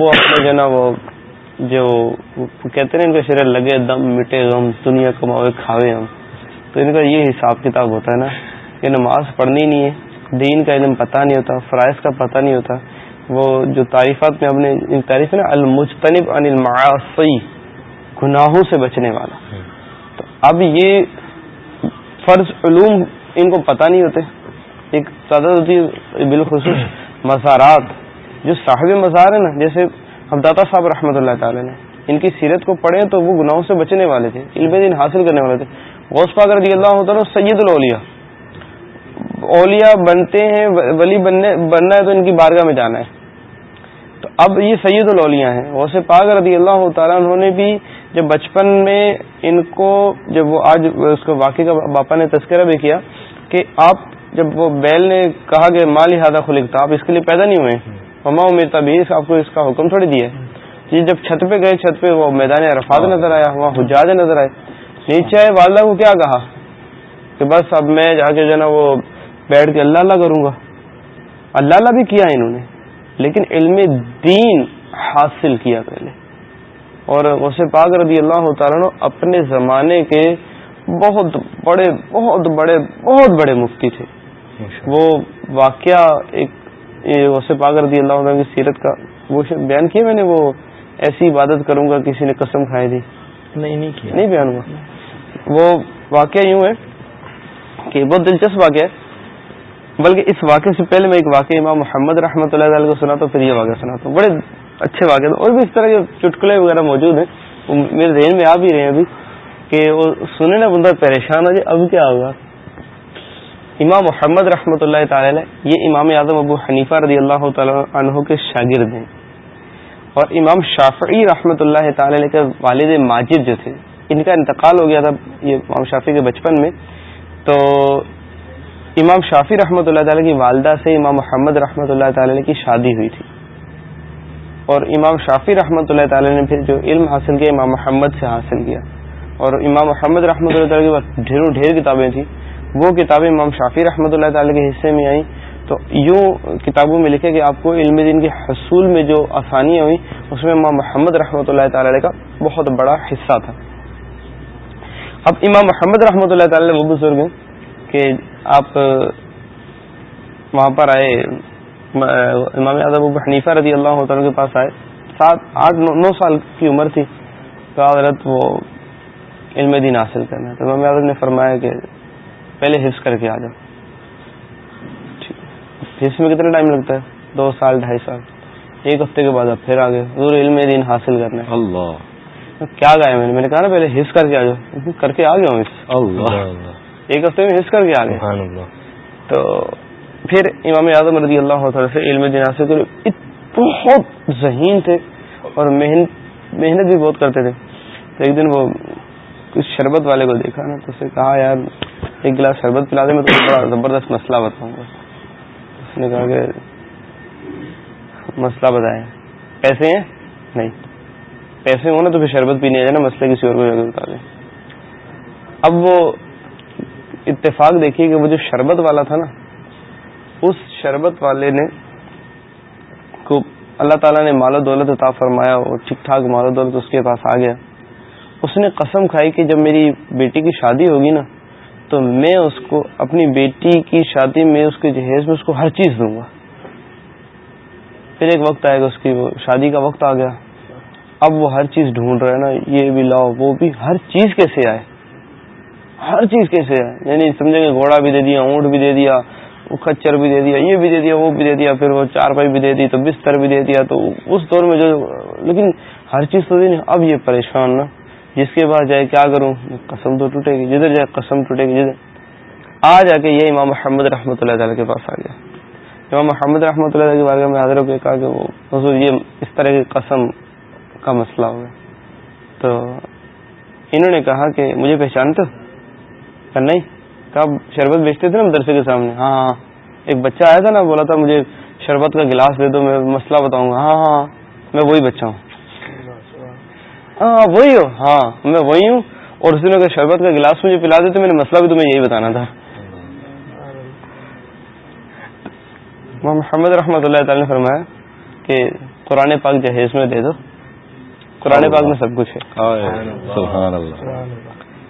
وہ اپنے جو نا وہ جو کہتے ہیں ان کا شرح لگے دم مٹے غم دنیا کماوے کھاوے ہم تو ان کا یہ حساب کتاب ہوتا ہے نا یہ نماز پڑھنی نہیں ہے دین کا علم پتہ نہیں ہوتا فرائض کا پتہ نہیں ہوتا وہ جو تعریفات میں اپنے عن المعاصی گناہوں سے بچنے والا تو اب یہ فرض علوم ان کو پتہ نہیں ہوتے ایک تعداد ہوتی ہے بالخصوص مزارات جو صاحب مزار ہیں نا جیسے ابداتا صاحب رحمۃ اللہ تعالی نے ان کی سیرت کو پڑھے تو وہ گناہوں سے بچنے والے تھے علم دن حاصل کرنے والے تھے غوث پاک رضی اللہ ہوتا سید سید اولیاء بنتے ہیں ولی بننے بننا ہے تو ان کی بارگاہ میں جانا ہے اب یہ سید الاں ہیں وہ پاک رضی اللہ تعالیٰ انہوں نے بھی جب بچپن میں ان کو جب وہ آج اس کو واقعی کا باپا نے تذکرہ بھی کیا کہ آپ جب وہ بیل نے کہا کہ مال ہادہ خلک تھا آپ اس کے لیے پیدا نہیں ہوئے مما امیر تبھی آپ کو اس کا حکم تھوڑی دیا جی جب چھت پہ گئے چھت پہ وہ میدان عرفات ہاں۔ نظر آیا وہاں حجاج نظر آئے نیچے آئے والدہ کو کیا کہا کہ بس اب میں جا کے جو ہے نا وہ بیٹھ کے اللہ اللہ کروں گا اللہ اللہ بھی کیا انہوں نے لیکن علم دین حاصل کیا پہلے اور پاک رضی اللہ تعالیٰ نے اپنے زمانے کے بہت بڑے بہت بڑے بہت بڑے مفتی تھے وہ واقعہ ایک یہ پاک رضی اللہ تعالیٰ کی سیرت کا وہ بیان کیا میں نے وہ ایسی عبادت کروں گا کسی نے قسم کھائی دی نہیں نہیں نہیں کیا بیان ہوا وہ واقعہ یوں ہے کہ بہت دلچسپ واقعہ ہے بلکہ اس واقعے سے پہلے میں ایک واقعہ امام محمد رحمۃ اللہ تعالیٰ اور بھی اس طرح کے چٹکلے وغیرہ موجود ہیں میرے ذہن میں آ بھی رہے ہیں ابھی کہ وہ سنے نا بندہ پریشان ہو جائے اب کیا ہوگا امام محمد رحمۃ اللہ تعالیٰ یہ امام اعظم ابو حنیفہ رضی اللہ تعالی عنہ کے شاگرد ہیں اور امام شافعی رحمۃ اللہ تعالی کے والد ماجد جو تھے ان کا انتقال ہو گیا تھا یہ امام شافی کے بچپن میں تو امام شافی رحمۃ اللہ تعالی کی والدہ سے امام محمد رحمۃ اللہ تعالی کی شادی ہوئی تھی اور امام شافی رحمۃ اللہ تعالی نے پھر جو علم حاصل کیا امام محمد سے حاصل کیا اور امام محمد رحمۃ اللہ تعالی کے پاس ڈھیروں ڈھیر کتابیں تھیں وہ کتابیں امام شافی رحمۃ اللہ تعالی کے حصے میں آئیں تو یوں کتابوں میں لکھے کہ آپ کو علم دین کے حصول میں جو آسانیاں ہوئیں اس میں امام محمد رحمۃ اللہ تعالی کا بہت بڑا حصہ تھا اب امام محمد رحمۃ اللہ تعالی وہ بزرگ ہیں کہ آپ وہاں پر آئے امام اعظم ابو حنیفہ رضی اللہ تعالیٰ کے پاس آئے سات آٹھ نو سال کی عمر تھی تو حضرت وہ علم دین حاصل کرنا تو امام اعظم نے فرمایا کہ پہلے حص کر کے آ جاؤ حص میں کتنا ٹائم لگتا ہے دو سال ڈھائی سال ایک ہفتے کے بعد آپ پھر آگے علم دین حاصل کرنا ہے اللہ کیا گایا میں نے میں نے کہا نا پہلے حص کر کے آ جاؤ کر کے آ گیا ہوں اللہ ایک ہفتے میں حص کر کے آ گئے تو پھر امام اعظم رضی اللہ سے علم بہت ذہین تھے اور محنت بھی بہت کرتے تھے تو ایک دن وہ شربت والے کو دیکھا نا تو اسے کہا یار ایک گلاس شربت پلا دے میں تو بڑا زبردست مسئلہ بتاؤں گا اس نے کہا کہ مسئلہ بتائیں پیسے ہیں نہیں پیسے ہوں نا تو پھر شربت پینے آ جائے مسئلہ کسی اور کو اب وہ اتفاق دیکھیے کہ وہ جو شربت والا تھا نا اس شربت والے نے کو اللہ تعالیٰ نے مال و دولت عطا فرمایا اور ٹھیک ٹھاک مال و دولت اس کے پاس آ گیا اس نے قسم کھائی کہ جب میری بیٹی کی شادی ہوگی نا تو میں اس کو اپنی بیٹی کی شادی میں اس کے جہیز میں اس کو ہر چیز دوں گا پھر ایک وقت آئے گا اس کی وہ شادی کا وقت آ گیا اب وہ ہر چیز ڈھونڈ رہے نا یہ بھی لاؤ وہ بھی ہر چیز کیسے آئے ہر چیز کیسے ہے یعنی سمجھے کہ گھوڑا بھی دے دیا اونٹ بھی دے دیا کچر بھی دے دیا یہ بھی دے دیا وہ بھی دے دیا پھر وہ چار پائی بھی دے دی تو بستر بھی دے دیا تو اس دور میں جو لیکن ہر چیز تو اب یہ پریشان نا جس کے بعد کیا کروں قسم تو ٹوٹے ٹوٹے گی گی جدھر جدھر جائے قسم آ جا کے یہ امام محمد رحمۃ اللہ تعالیٰ کے پاس آ گیا امام محمد رحمۃ اللہ کے بارے میں حاضر کے کہا کہ وہ حضور یہ اس طرح کی قسم کا مسئلہ ہو تو انہوں نے کہا کہ مجھے پہچان تو نہیں کہا شربت بیچتے تھے نا مدرسے کے سامنے ہاں ہاں ایک بچہ آیا تھا نا بولا تھا مجھے شربت کا گلاس دے دو میں مسئلہ بتاؤں گا ہاں ہاں, ہاں۔ میں وہی بچہ ہوں ہاں وہی ہو ہاں میں وہی ہوں اور اس نے شربت کا گلاس مجھے پلا دیتے مسئلہ بھی تمہیں یہی بتانا تھا محمد رحمۃ اللہ تعالی نے فرمایا کہ قرآن پاک جہیز میں دے دو قرآن پاک میں سب کچھ ہے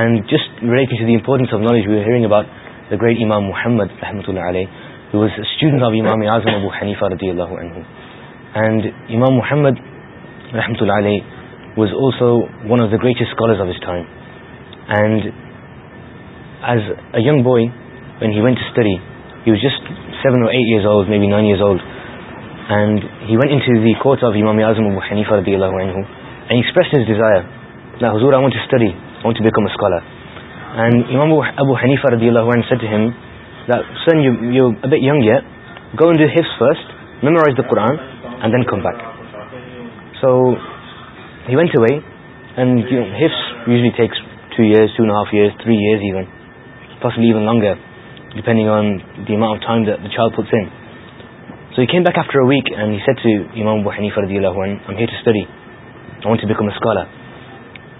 and just importance of knowledge where great Imam Muhammad رحمۃ اللہ علیہ وز اسٹوڈینٹ آف امام اعظم ابو حنی فرد ال اینڈ امام محمد رحمۃ اللہ علیہ who was also one of the گریٹسٹالس of this time and as a young boy in study just seven eight years or may be nine years old and he once sees the coach of Imam Azam ابو حنی فردی اللہ ڈیزائر لہ حضور Ahmad studying to become scholar and for then set young hifz first know knowledge the Quran and then come back so یہ one to Wade you hifz usually takes two years two and half years threshing on week after week you he for the Allah want to become scholar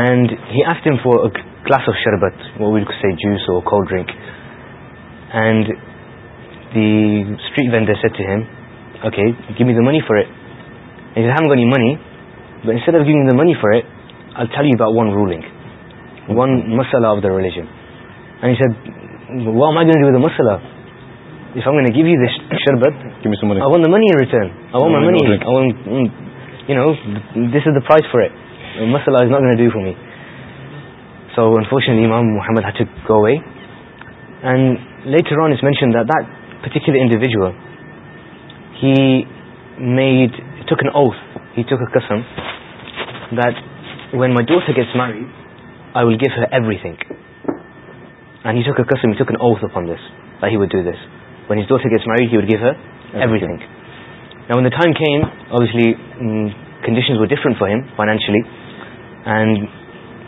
and he S them for a class of شربت well سی جیس drink the street vendor gave یہ the money for it him money the money for it رولیگ one مسل of the religion science منیسٹ four eight مسل so unfortunately mention individually conditions for him financially and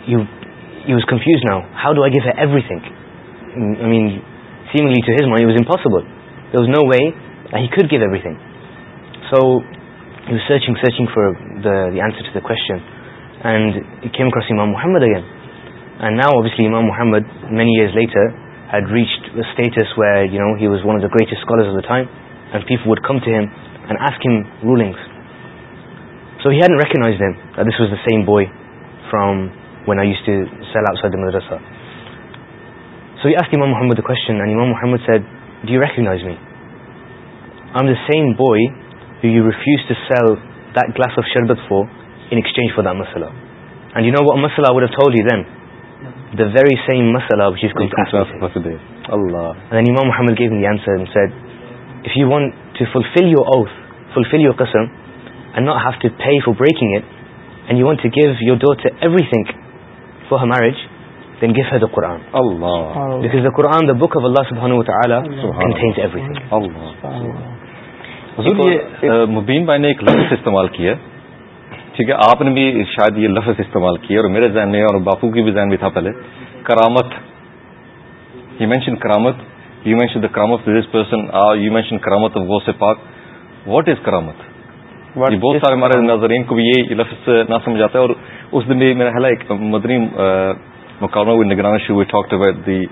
he was confused now. How do I give her everything? Mm, I mean, seemingly to his mind it was impossible. There was no way that he could give everything. So he was searching for the answer to the question, and he came across Imam Muhammad again. And now obviously Imam Muhammad many years later had reached a status where, you know, he was one of the greatest scholars of the time, and people would come to him and ask him rulings. So he hadn't recognized him, that this was the same boy from whom I use to sell آؤز so you ask Imam Muhammad question Imam Muhammad said do you recognize me I am the same boy you you refuse to sell this of sharbat for in exchange for the مسلح مسلح was the very which Imam Muhammad your آؤز fulfil your کسم and not have to تھے for breaking it Mubeen بھائی نے ایک لفظ استعمال کیا ٹھیک ہے آپ نے بھی شاید یہ لفظ استعمال کیا اور میرے ذہن میں اور باپو کی بھی ذہن بھی تھا پہلے کرامت یو مینشن کرامت یو مینشن دا کرامت دس پرسن یو مینشن کرامت پاک واٹ از کرامت بہت سارے ہمارے ناظرین کو بھی یہ لفظ نہ سمجھ آتا ہے اور اس دن بھی میرا ایک مدنی مقابلہ ہوئی نگران شو ٹاک ٹو دی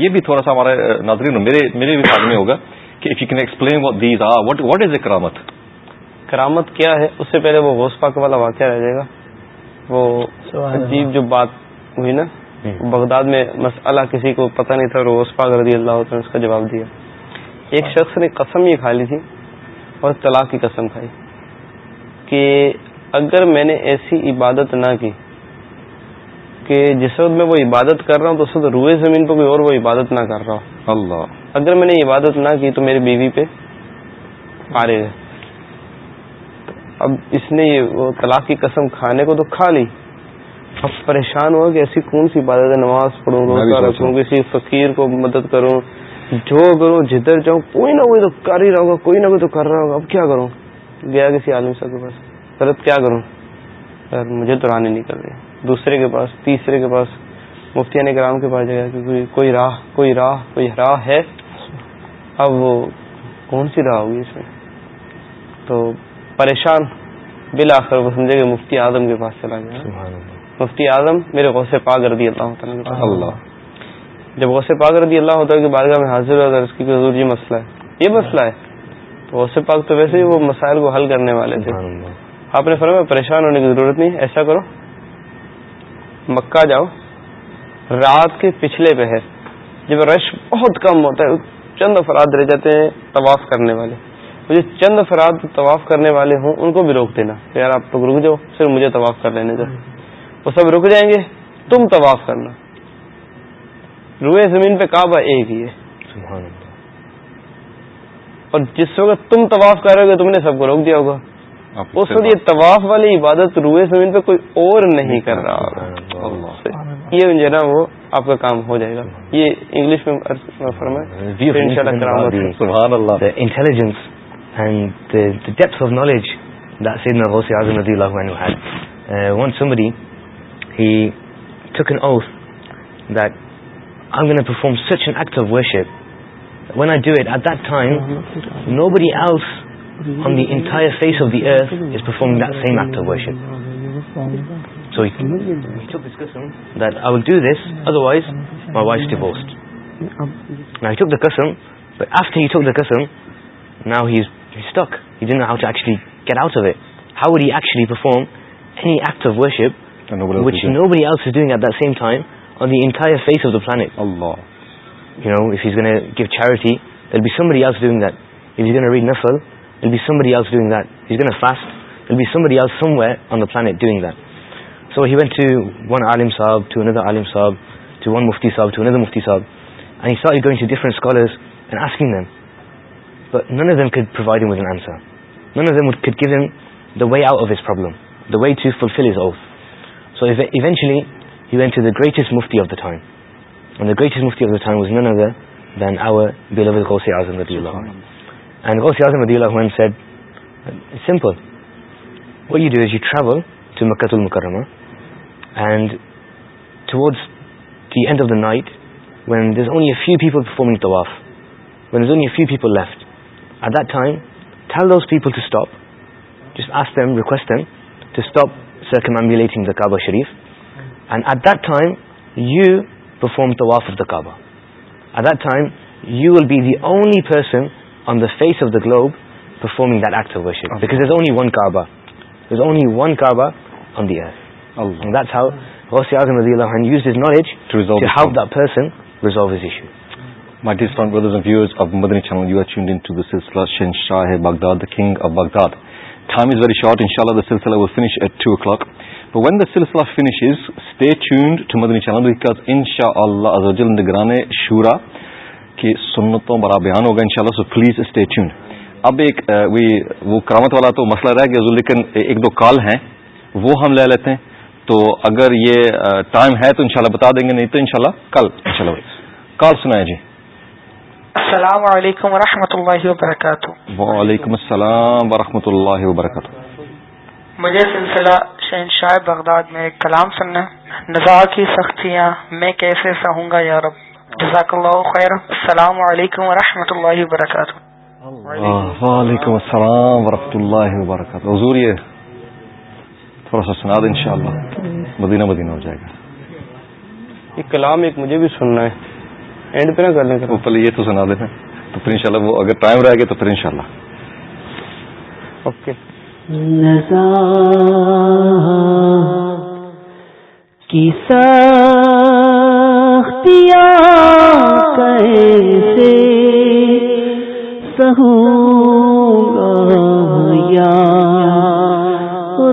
یہ بھی تھوڑا سا ہمارے ناظرین میرے بھی سامنے ہوگا کہ کرامت کرامت کیا ہے اس سے پہلے وہ غوث پاک والا واقعہ رہ جائے گا وہ عجیب جو بات ہوئی نا بغداد میں مسئلہ کسی کو پتہ نہیں تھا رضی اللہ عنہ اس کا جواب دیا ایک شخص نے قسم یہ کھا لی تھی اور طلاق کی قسم کھائی کہ اگر میں نے ایسی عبادت نہ کی کہ جس وقت میں وہ عبادت کر رہا ہوں تو اس وقت روئے زمین پہ کوئی اور وہ عبادت نہ کر رہا ہوں اللہ اگر میں نے عبادت نہ کی تو میری بیوی پہ آرے اب اس نے یہ طلاق کی قسم کھانے کو تو کھا لی اب پریشان ہوا کہ ایسی کون سی ہے نماز پڑھوں روزہ رکھوں کسی فقیر کو مدد کروں جو کروں جدھر جاؤں کوئی نہ کوئی تو کر ہی رہا ہوگا کوئی نہ کوئی تو کر رہا ہوگا اب کیا کروں گیا کسی صاحب کے پاس غلط کیا کروں مجھے تو رانے نہیں کر رہی دوسرے کے پاس تیسرے کے پاس مفتی کرام کے پاس جگہ گا کوئی راہ کوئی راہ کوئی راہ ہے اب وہ کون سی راہ ہوگی اس میں تو پریشان بلاخر وہ سمجھے کہ مفتی اعظم کے پاس چلا گیا مفتی اعظم میرے غصے رضی اللہ تعالیٰ اللہ جب غوث پاک رضی اللہ ہوتا ہے کہ بارگاہ میں حاضر ہی وہ مسائل کو حل کرنے والے تھے آپ نے فرمایا پریشان ہونے کی ضرورت نہیں ایسا کرو مکہ جاؤ رات کے پچھلے پہر جب رش بہت کم ہوتا ہے چند افراد رہ جاتے ہیں طواف کرنے والے مجھے چند افراد طواف کرنے والے ہوں ان کو بھی روک دینا یار آپ تو رک جاؤ صرف مجھے طواف کر لینے کا وہ سب رک جائیں گے تم طواف کرنا روئے زمین پہ کعبہ ایک ہی ہے سبحان اور جس وقت تم طواف کر رہے ہو تم نے سب کو روک دیا ہوگا اس وقت یہ طواف والی عبادت روئے زمین پہ کوئی اور نہیں کر رہا ہوگا یہ جو ہے نا وہ آپ کا کام ہو جائے گا یہ انگلش میں intelligence and of knowledge That Sayyidina Ghosi Azim radiallahu anhu had uh, One somebody perform such at worship one آٹ ڈٹ ایٹ دو بدی ایلسپائز ناؤکلی ہاؤچلی پرفارم ایپ و nobody which else nobody else is doing at that same time on the entire face of the planet. Allah. You know, if he's going to give charity, there'll be somebody else doing that. If he's going to read Nafal, there'll be somebody else doing that. If he's going to fast, there'll be somebody else somewhere on the planet doing that. So he went to one alim sahab, to another alim sahab, to one mufti sahab, to another mufti sahab. And he started going to different scholars and asking them. But none of them could provide him with an answer. None of them would, could give him the way out of his problem, the way to fulfill his oath. So eventually you went to the greatest Mufti of the time the greatest Mufti was in اگر then over and said simple we this you travel to Mecca تو کرنا and towards the end of the night when this only a few people performing to آف when اسنلی a few people left at that time till those people to stop just ask them request to stop شریف and at time you پم واف the Kaaba at time you will be the only person on the face of the globe performing only one کعباز only one کعباً time is very short inshallah the silsila will finish at 2 o'clock but when the silsila finishes stay tuned to Madani channel because inshallah azajal nigrane shura ke sunnaton bara bayan hoga inshallah so please stay tuned اب ایک وہ کرامت والا تو مسئلہ رہ گیا لیکن ایک دو کال ہیں وہ ہم لے لیتے ہیں تو اگر یہ ٹائم ہے تو انشاءاللہ بتا دیں گے نہیں تو انشاءاللہ کل انشاءاللہ کال سنائے جی السلام علیکم و رحمۃ اللہ وبرکاتہ وعلیکم السلام و رحمۃ اللہ وبرکاتہ مجھے سلسلہ بغداد میں ایک کلام سننا کی سختیاں میں کیسے سہوں گا یارب جزاک اللہ خیر السلام علیکم و رحمۃ اللہ وبرکاتہ وعلیکم السلام و رحمۃ اللہ وبرکاتہ حضور یہ تھوڑا سا سنا دیں انشاءاللہ مدینہ مدینہ ہو جائے گا ایک کلام ایک مجھے بھی سننا ہے اینڈ پہ نہ کر لیں پہلے یہ تو سنا دیں تو پھر انشاءاللہ وہ اگر ٹائم رہے گا تو پھر انشاءاللہ شاء اللہ اوکے نزا کی سختیا کیسے سہوں گا یا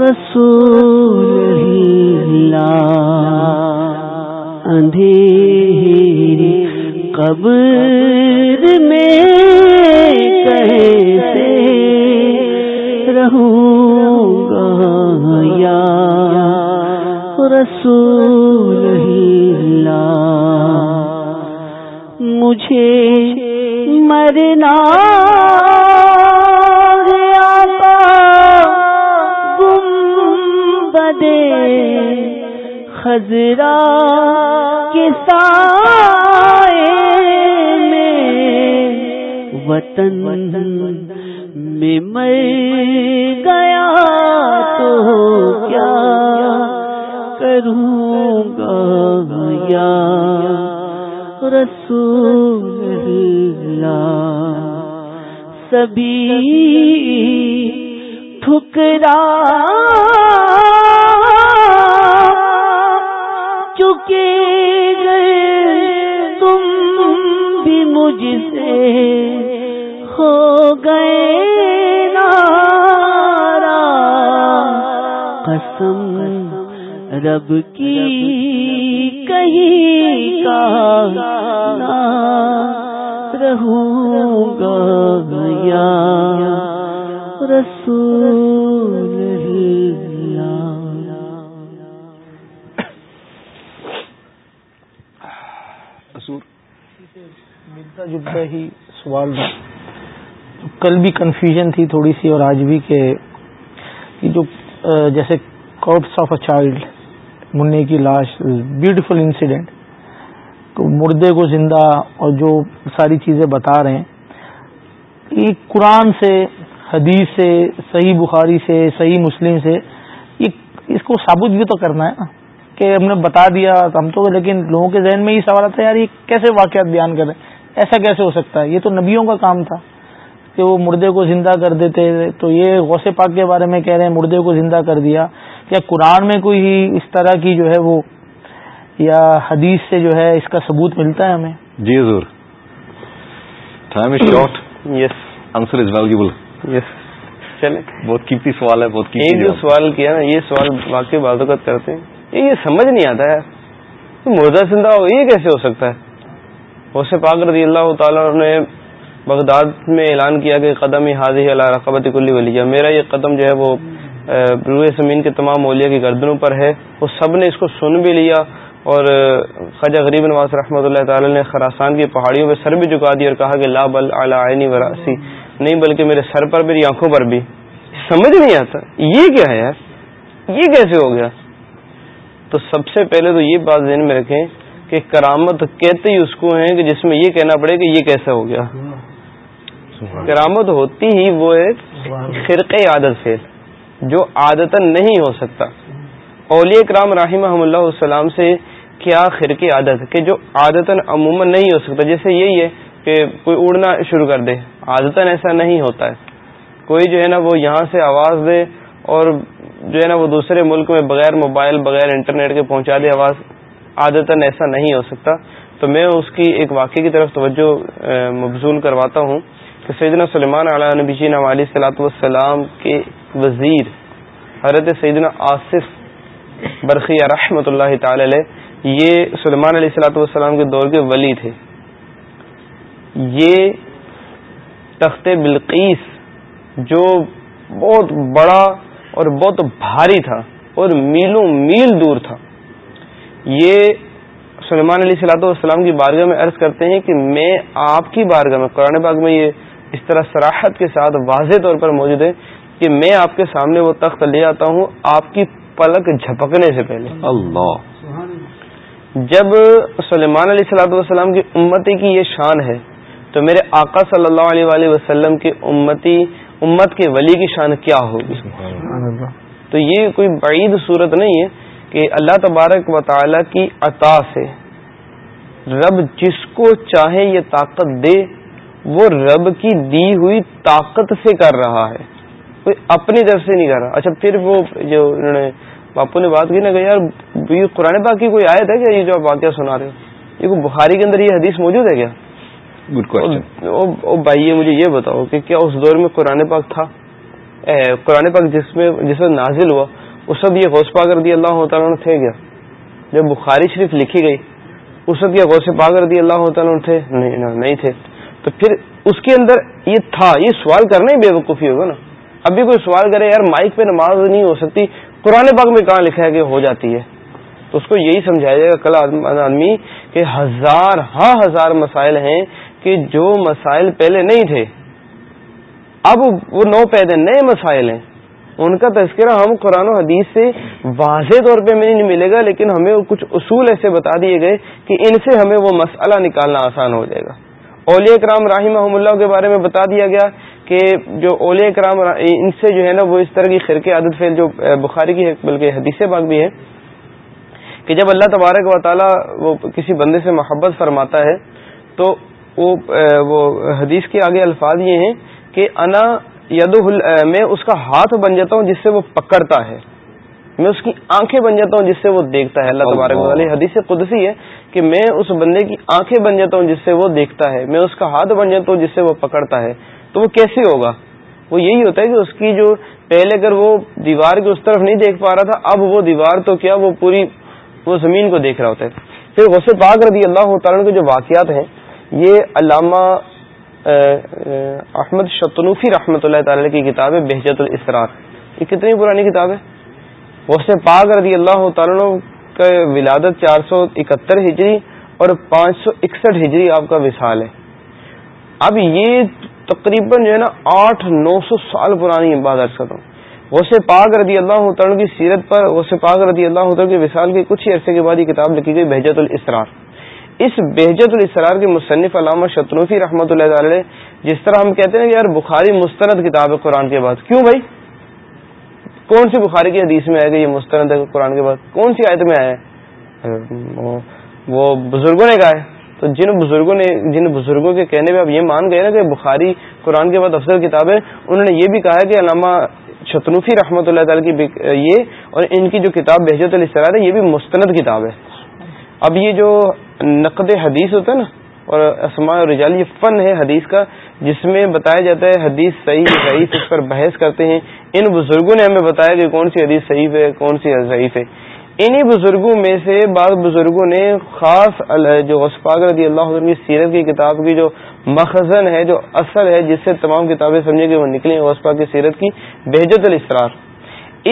رسول قبر میں کیسے رہوں گا یا رسول اللہ مجھے مرنا خزرا کے سائے وطن میں مر گیا تو کیا کروں گا یا رسول اللہ سبھی ٹھکرا چکے گئے تم بھی مجھ سے گئے نارا قسم رب کی کہیں کا نہ کہ گیا رسو رہے ملتا جلتا ہی سوال تھا کل بھی کنفیوژن تھی تھوڑی سی اور آج بھی کہ جو جیسے کپس آف اے چائلڈ منی کی لاش بیوٹیفل انسیڈنٹ مردے کو زندہ اور جو ساری چیزیں بتا رہے ہیں یہ قرآن سے حدیث سے صحیح بخاری سے صحیح مسلم سے یہ اس کو ثابت بھی تو کرنا ہے نا کہ ہم نے بتا دیا ہم تو لیکن لوگوں کے ذہن میں یہ سوال آتا ہے یار یہ کیسے واقعات بیان کریں ایسا کیسے ہو سکتا ہے یہ تو نبیوں کا کام تھا کہ وہ مردے کو زندہ کر دیتے تو یہ غوث پاک کے بارے میں کہہ رہے ہیں مردے کو زندہ کر دیا یا قرآن میں کوئی اس طرح کی جو ہے وہ یا حدیث سے جو ہے اس کا ثبوت ملتا ہے ہمیں جی از شارٹ یس چلے بہت سوال ہے یہ سوال بازوقت کرتے ہیں کرتے سمجھ نہیں آتا ہے مردہ زندہ ہو یہ کیسے ہو سکتا ہے سے پاک رضی اللہ تعالیٰ نے بغداد میں اعلان کیا کہ قدم علی رقبت اللہ رقبت میرا یہ قدم جو ہے وہ روح زمین کے تمام مولیا کی گردنوں پر ہے وہ سب نے اس کو سن بھی لیا اور خواجہ غریب نواز رحمۃ اللہ تعالی نے خراسان کی پہاڑیوں پہ سر بھی جکا دی اور کہا کہ لا بل عینی وراسی نہیں بلکہ میرے سر پر میری آنکھوں پر بھی سمجھ نہیں آتا یہ کیا ہے یار یہ کیسے ہو گیا تو سب سے پہلے تو یہ بات ذہن میں رکھیں کہ کرامت کہتے ہی اس کو ہیں کہ جس میں یہ کہنا پڑے کہ یہ کیسا ہو گیا کرامت ہوتی ہی وہ خرق عادت سے جو عادت نہیں ہو سکتا اولیاء کرام رحیم اللہ السلام سے کیا خرق عادت کہ جو عادت عموماً نہیں ہو سکتا جیسے یہی ہے کہ کوئی اڑنا شروع کر دے عادت ایسا نہیں ہوتا ہے کوئی جو ہے نا وہ یہاں سے آواز دے اور جو ہے نا وہ دوسرے ملک میں بغیر موبائل بغیر انٹرنیٹ کے پہنچا دے آواز عادتاً ایسا نہیں ہو سکتا تو میں اس کی ایک واقعے کی طرف توجہ مبزول کرواتا ہوں سیدنا سلیمان علیہ نبی جین علیہ صلاۃ وسلام کے وزیر حضرت سیدنا آصف برقی رحمۃ اللہ تعالی علیہ یہ سلیمان علیہ وسلام کے دور کے ولی تھے یہ تخت بلقیس جو بہت بڑا اور بہت بھاری تھا اور میلوں میل دور تھا یہ سلیمان علیہ صلاح والسلام کی بارگاہ میں عرض کرتے ہیں کہ میں آپ کی بارگاہ میں قرآن باغ میں یہ اس طرح سراحت کے ساتھ واضح طور پر موجود ہے کہ میں آپ کے سامنے وہ تخت لے آتا ہوں آپ کی پلک جھپکنے سے پہلے اللہ جب سلیمان علیہ اللہ وسلم کی امتی کی یہ شان ہے تو میرے آقا صلی اللہ علیہ وآلہ وسلم کی امتی امت کے ولی کی شان کیا ہوگی تو یہ کوئی بعید صورت نہیں ہے کہ اللہ تبارک و تعالی کی عطا سے رب جس کو چاہے یہ طاقت دے وہ رب کی دی ہوئی طاقت سے کر رہا ہے کوئی اپنی طرف سے نہیں کر رہا اچھا پھر وہ جو انہوں نے نے باپو بات کی نا کہ یار یہ قرآن پاک کی کوئی آیت ہے کیا یہ جو آپ واقعہ سنا رہے ہو یہ کوئی بخاری کے اندر یہ حدیث موجود ہے کیا بالکل مجھے یہ بتاؤ کہ کیا اس دور میں قرآن پاک تھا قرآن پاک جس میں جس میں نازل ہوا اس وقت یہ غوث کر دی اللہ تعالیٰ نے تھے کیا جب بخاری شریف لکھی گئی اس وقت یہ غوث پا کر دی اللہ تعالیٰ نے تھے نہیں تھے تو پھر اس کے اندر یہ تھا یہ سوال کرنا ہی بے وقوفی ہوگا نا اب بھی کوئی سوال کرے یار مائک پہ نماز نہیں ہو سکتی قرآن پاک میں کہاں لکھا ہے کہ ہو جاتی ہے تو اس کو یہی سمجھایا جائے گا کل آدمی کہ ہزار ہاں ہزار مسائل ہیں کہ جو مسائل پہلے نہیں تھے اب وہ نو پیدے نئے مسائل ہیں ان کا تذکرہ ہم قرآن و حدیث سے واضح طور پہ ہمیں نہیں ملے گا لیکن ہمیں کچھ اصول ایسے بتا دیے گئے کہ ان سے ہمیں وہ مسئلہ نکالنا آسان ہو جائے گا اولیاء کرام رحمہ اللہ کے بارے میں بتا دیا گیا کہ جو اولیاء کرام ان سے جو ہے نا وہ اس طرح کی خرق عادت فیل جو بخاری کی ہے بلکہ حدیث باغ بھی ہے کہ جب اللہ تبارک و تعالیٰ وہ کسی بندے سے محبت فرماتا ہے تو وہ حدیث کے آگے الفاظ یہ ہیں کہ انا ید میں اس کا ہاتھ بن جاتا ہوں جس سے وہ پکڑتا ہے میں اس کی آنکھیں بن جاتا ہوں جس سے وہ دیکھتا ہے اللہ تبارک و تعالیٰ حدیث قدسی ہے کہ میں اس بندے کی آنکھیں بن جاتا ہوں جس سے وہ دیکھتا ہے میں اس کا ہاتھ بن جاتا ہوں جس سے وہ پکڑتا ہے تو وہ کیسے ہوگا وہ یہی ہوتا ہے کہ اس کی جو پہلے اگر وہ دیوار کی اس طرف نہیں دیکھ پا رہا تھا اب وہ دیوار تو کیا وہ پوری وہ زمین کو دیکھ رہا ہوتا ہے پھر غصے پاک رضی اللہ تعالیٰ کے جو واقعات ہیں یہ علامہ احمد شتنوفی رحمۃ اللہ تعالی کی کتاب ہے بحجت الاسرار یہ کتنی پرانی کتاب ہے غصے پاک رضی اللہ تعالیٰ کا ولادت چار سو اکہتر ہجری اور پانچ سو اکسٹھ ہجری آپ کا وصال ہے اب یہ تقریباً جو ہے نا آٹھ نو سو سال پرانی بات عرض کرتا ہوں غوث پاک رضی اللہ عنہ کی سیرت پر غوث پاک رضی اللہ عنہ کے وصال کے کچھ ہی عرصے کے بعد یہ کتاب لکھی گئی بہجت الاسرار اس بہجت الاسرار کے مصنف علامہ شتنوفی رحمۃ اللہ تعالی جس طرح ہم کہتے ہیں کہ یار بخاری مستند کتاب ہے قرآن کے بعد کیوں بھائی کون سی بخاری کی حدیث میں آئے گا یہ مستند ہے قرآن کے بعد کون سی آیت میں آیا وہ بزرگوں نے کہا ہے تو جن بزرگوں نے جن بزرگوں کے کہنے میں آپ یہ مان گئے نا کہ بخاری قرآن کے بعد افضل کتاب ہے انہوں نے یہ بھی کہا کہ علامہ شتنوفی رحمۃ اللہ تعالی کی یہ اور ان کی جو کتاب بحجۃ علی یہ بھی مستند کتاب ہے اب یہ جو نقد حدیث ہوتا ہے نا اور رجال یہ فن ہے حدیث کا جس میں بتایا جاتا ہے حدیث صحیح ضعیف اس پر بحث کرتے ہیں ان بزرگوں نے ہمیں بتایا کہ کون سی حدیث صحیح ہے کون سی ضعیف ہے انہی بزرگوں میں سے بعض بزرگوں نے خاص جو وسفاغ رضی اللہ کی سیرت کی کتاب کی جو مخزن ہے جو اثر ہے جس سے تمام کتابیں سمجھیں کہ وہ نکلیں وسفاق کی سیرت کی بہجت الاسرار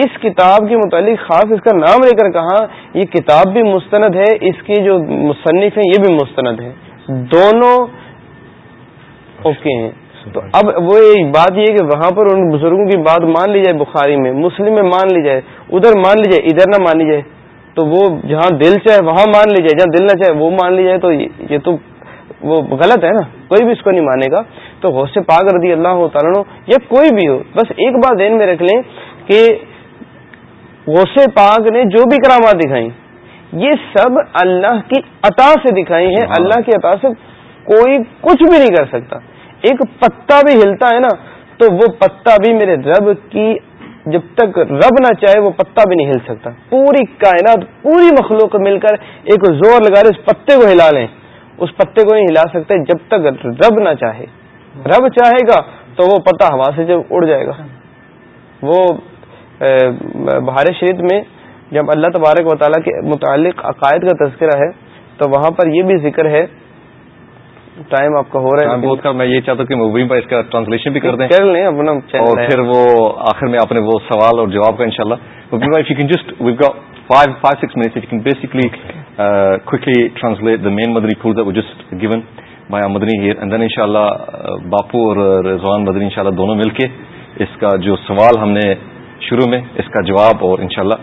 اس کتاب کے متعلق خاص اس کا نام لے کر کہا یہ کتاب بھی مستند ہے اس کے جو مصنف ہیں یہ بھی مستند ہے دونوں اوکے ہیں تو اب وہ بات یہ کہ وہاں پر ان بزرگوں کی بات مان لی جائے بخاری میں مسلم میں مان لی جائے ادھر مان لی جائے ادھر نہ مانی جائے تو وہ جہاں دل چاہے وہاں مان لی جائے جہاں دل نہ چاہے وہ مان لی جائے تو یہ تو وہ غلط ہے نا کوئی بھی اس کو نہیں مانے گا تو غوث پاک رضی اللہ تعالیٰ ہو یا کوئی بھی ہو بس ایک بات ذہن میں رکھ لیں کہ غوث پاک نے جو بھی کرامات دکھائیں یہ سب اللہ کی عطا سے دکھائی ہیں اللہ کی عطا سے کوئی کچھ بھی نہیں کر سکتا ایک پتا بھی ہلتا ہے نا تو وہ پتا بھی میرے رب کی جب تک رب نہ چاہے وہ پتا بھی نہیں ہل سکتا پوری کائنات پوری مخلوق مل کر ایک زور لگا رہے اس پتے کو ہلا لیں اس پتے کو نہیں ہلا سکتے جب تک رب نہ چاہے رب چاہے گا تو وہ پتا ہوا سے جب اڑ جائے گا وہ بہار شریف میں جب اللہ تبارک و تعالیٰ کے متعلق عقائد کا تذکرہ ہے تو وہاں پر یہ بھی ذکر ہے ٹائم آپ کا ہو رہا ہے میں یہ چاہتا ہوں کہ مبین پر اس کا ٹرانسلیشن بھی کر دیں چل لیں اپنا اور پھر وہ آخر میں آپ نے وہ سوال اور جواب کا انشاءاللہ مبین بھائی you can just give a five five six minutes you can basically quickly translate the main مدنی پھول that just given by my Madani here and then انشاءاللہ باپو اور رضوان مدنی انشاءاللہ دونوں مل کے اس کا جو سوال ہم نے شروع میں اس کا جواب اور انشاءاللہ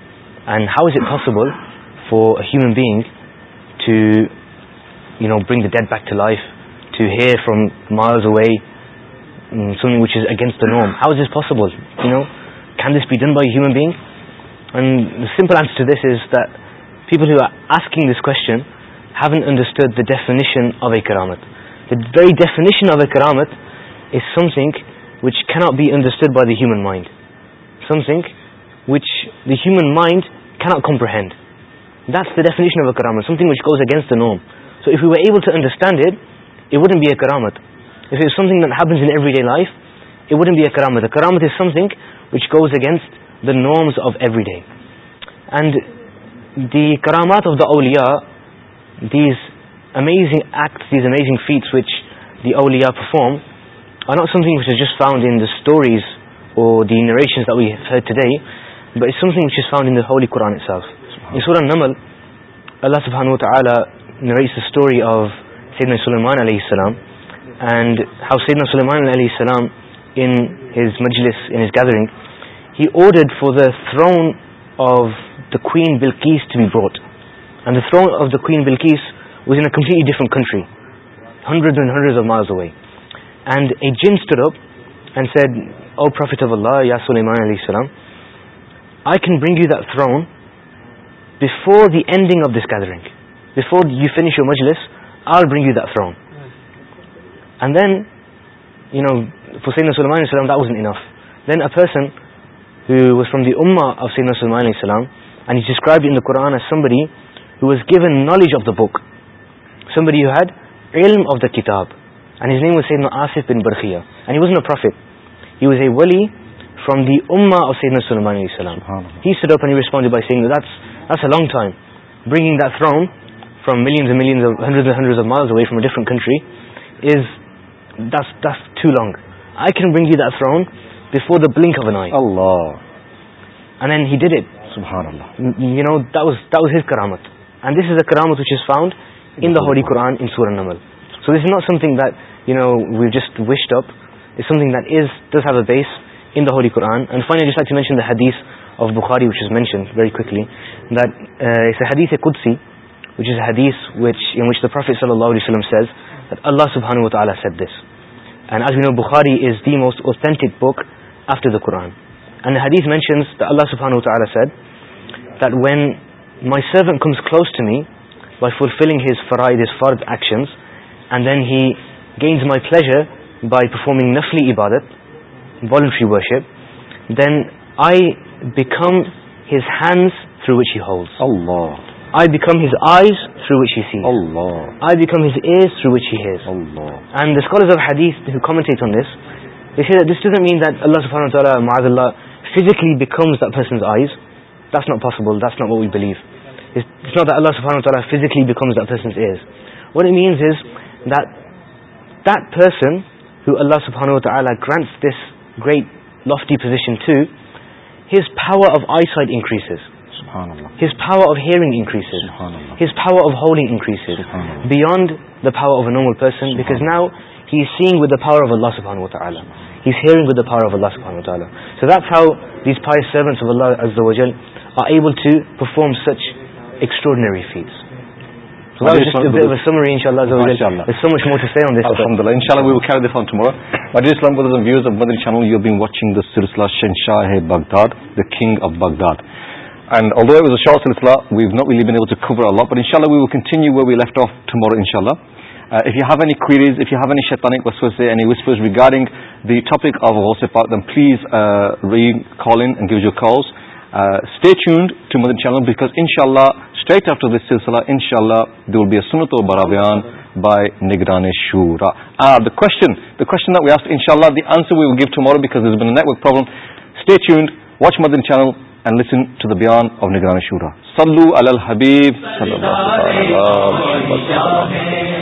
And how is it possible for a human being to, bring the dead back to life, to hear from miles away mm, something which is against the norm? How is this possible? Can this be done by a human being? And the simple answer to this is that people who are asking this question haven't understood the definition of a karamat. The very definition of a karamat is something which cannot be understood by the human mind. Something which the human mind can not comprehend the definition of کرامت something which goes against the نوم so if you we able to understand it at wouldn't be a کرامت if سمت he life or won't be a کرامت the کرامت is something which goes against the norms of everyday and the کرامت of the اولییا they is amazing act these amazing feats which they only perform are not something which just sound in theories اور نمل اللہ سب سلمان علیہ السلام سلمان یا سلمان علیہ السلام I keying you the فرونگ before the ending of this finish you مجلس I then you know Hussain Salman the وزن اماف سلمانسلام ڈسکرائبریز given knowledge of the book somebody no prophet from the اما سلم اسلام ڈفرنٹ کرامت کرامت ویچ از فاؤنڈیس نٹ سمتنگ ان دا ہال قرانلی ح وچلیز وز اے حدیس وافیز اللہ صحیز نو بخاری از دی م اوتک بک آفٹر دا قران حدیس م ال اللہ صحا said when مائیز close me Y فل فلنگیز فرائی دز فرکشنز and then he gains my pleasure by performing نفلی عبادت بالی would few then I become his hand through which آئیمز through اللہ فیزیکلیبل اللہ فیزیکلیز مینسنو گران گریٹ ل پ ہیز پائٹ انسز آفرینگز پا ہاؤنگ increase beyond the four of a normal person because now he seeing واور of لاس افارا has ہنگ power آفسال are able to perform such extraordinary feats انشافریز you S add ویس was regarding the topic office please ریگلنگ uh, stay tuned to Madan Channel because inshallah, straight after this silsala, inshallah, there will be a sunnah of Barabiyan by Nigrani Shura. Ah, the question, the question that we asked, inshallah, the answer we will give tomorrow because there's been a network problem. Stay tuned, watch Madan Channel and listen to the Biyan of Nigrani Shura. Sallu ala al-Habib, sallallahu alayhi wa sallam.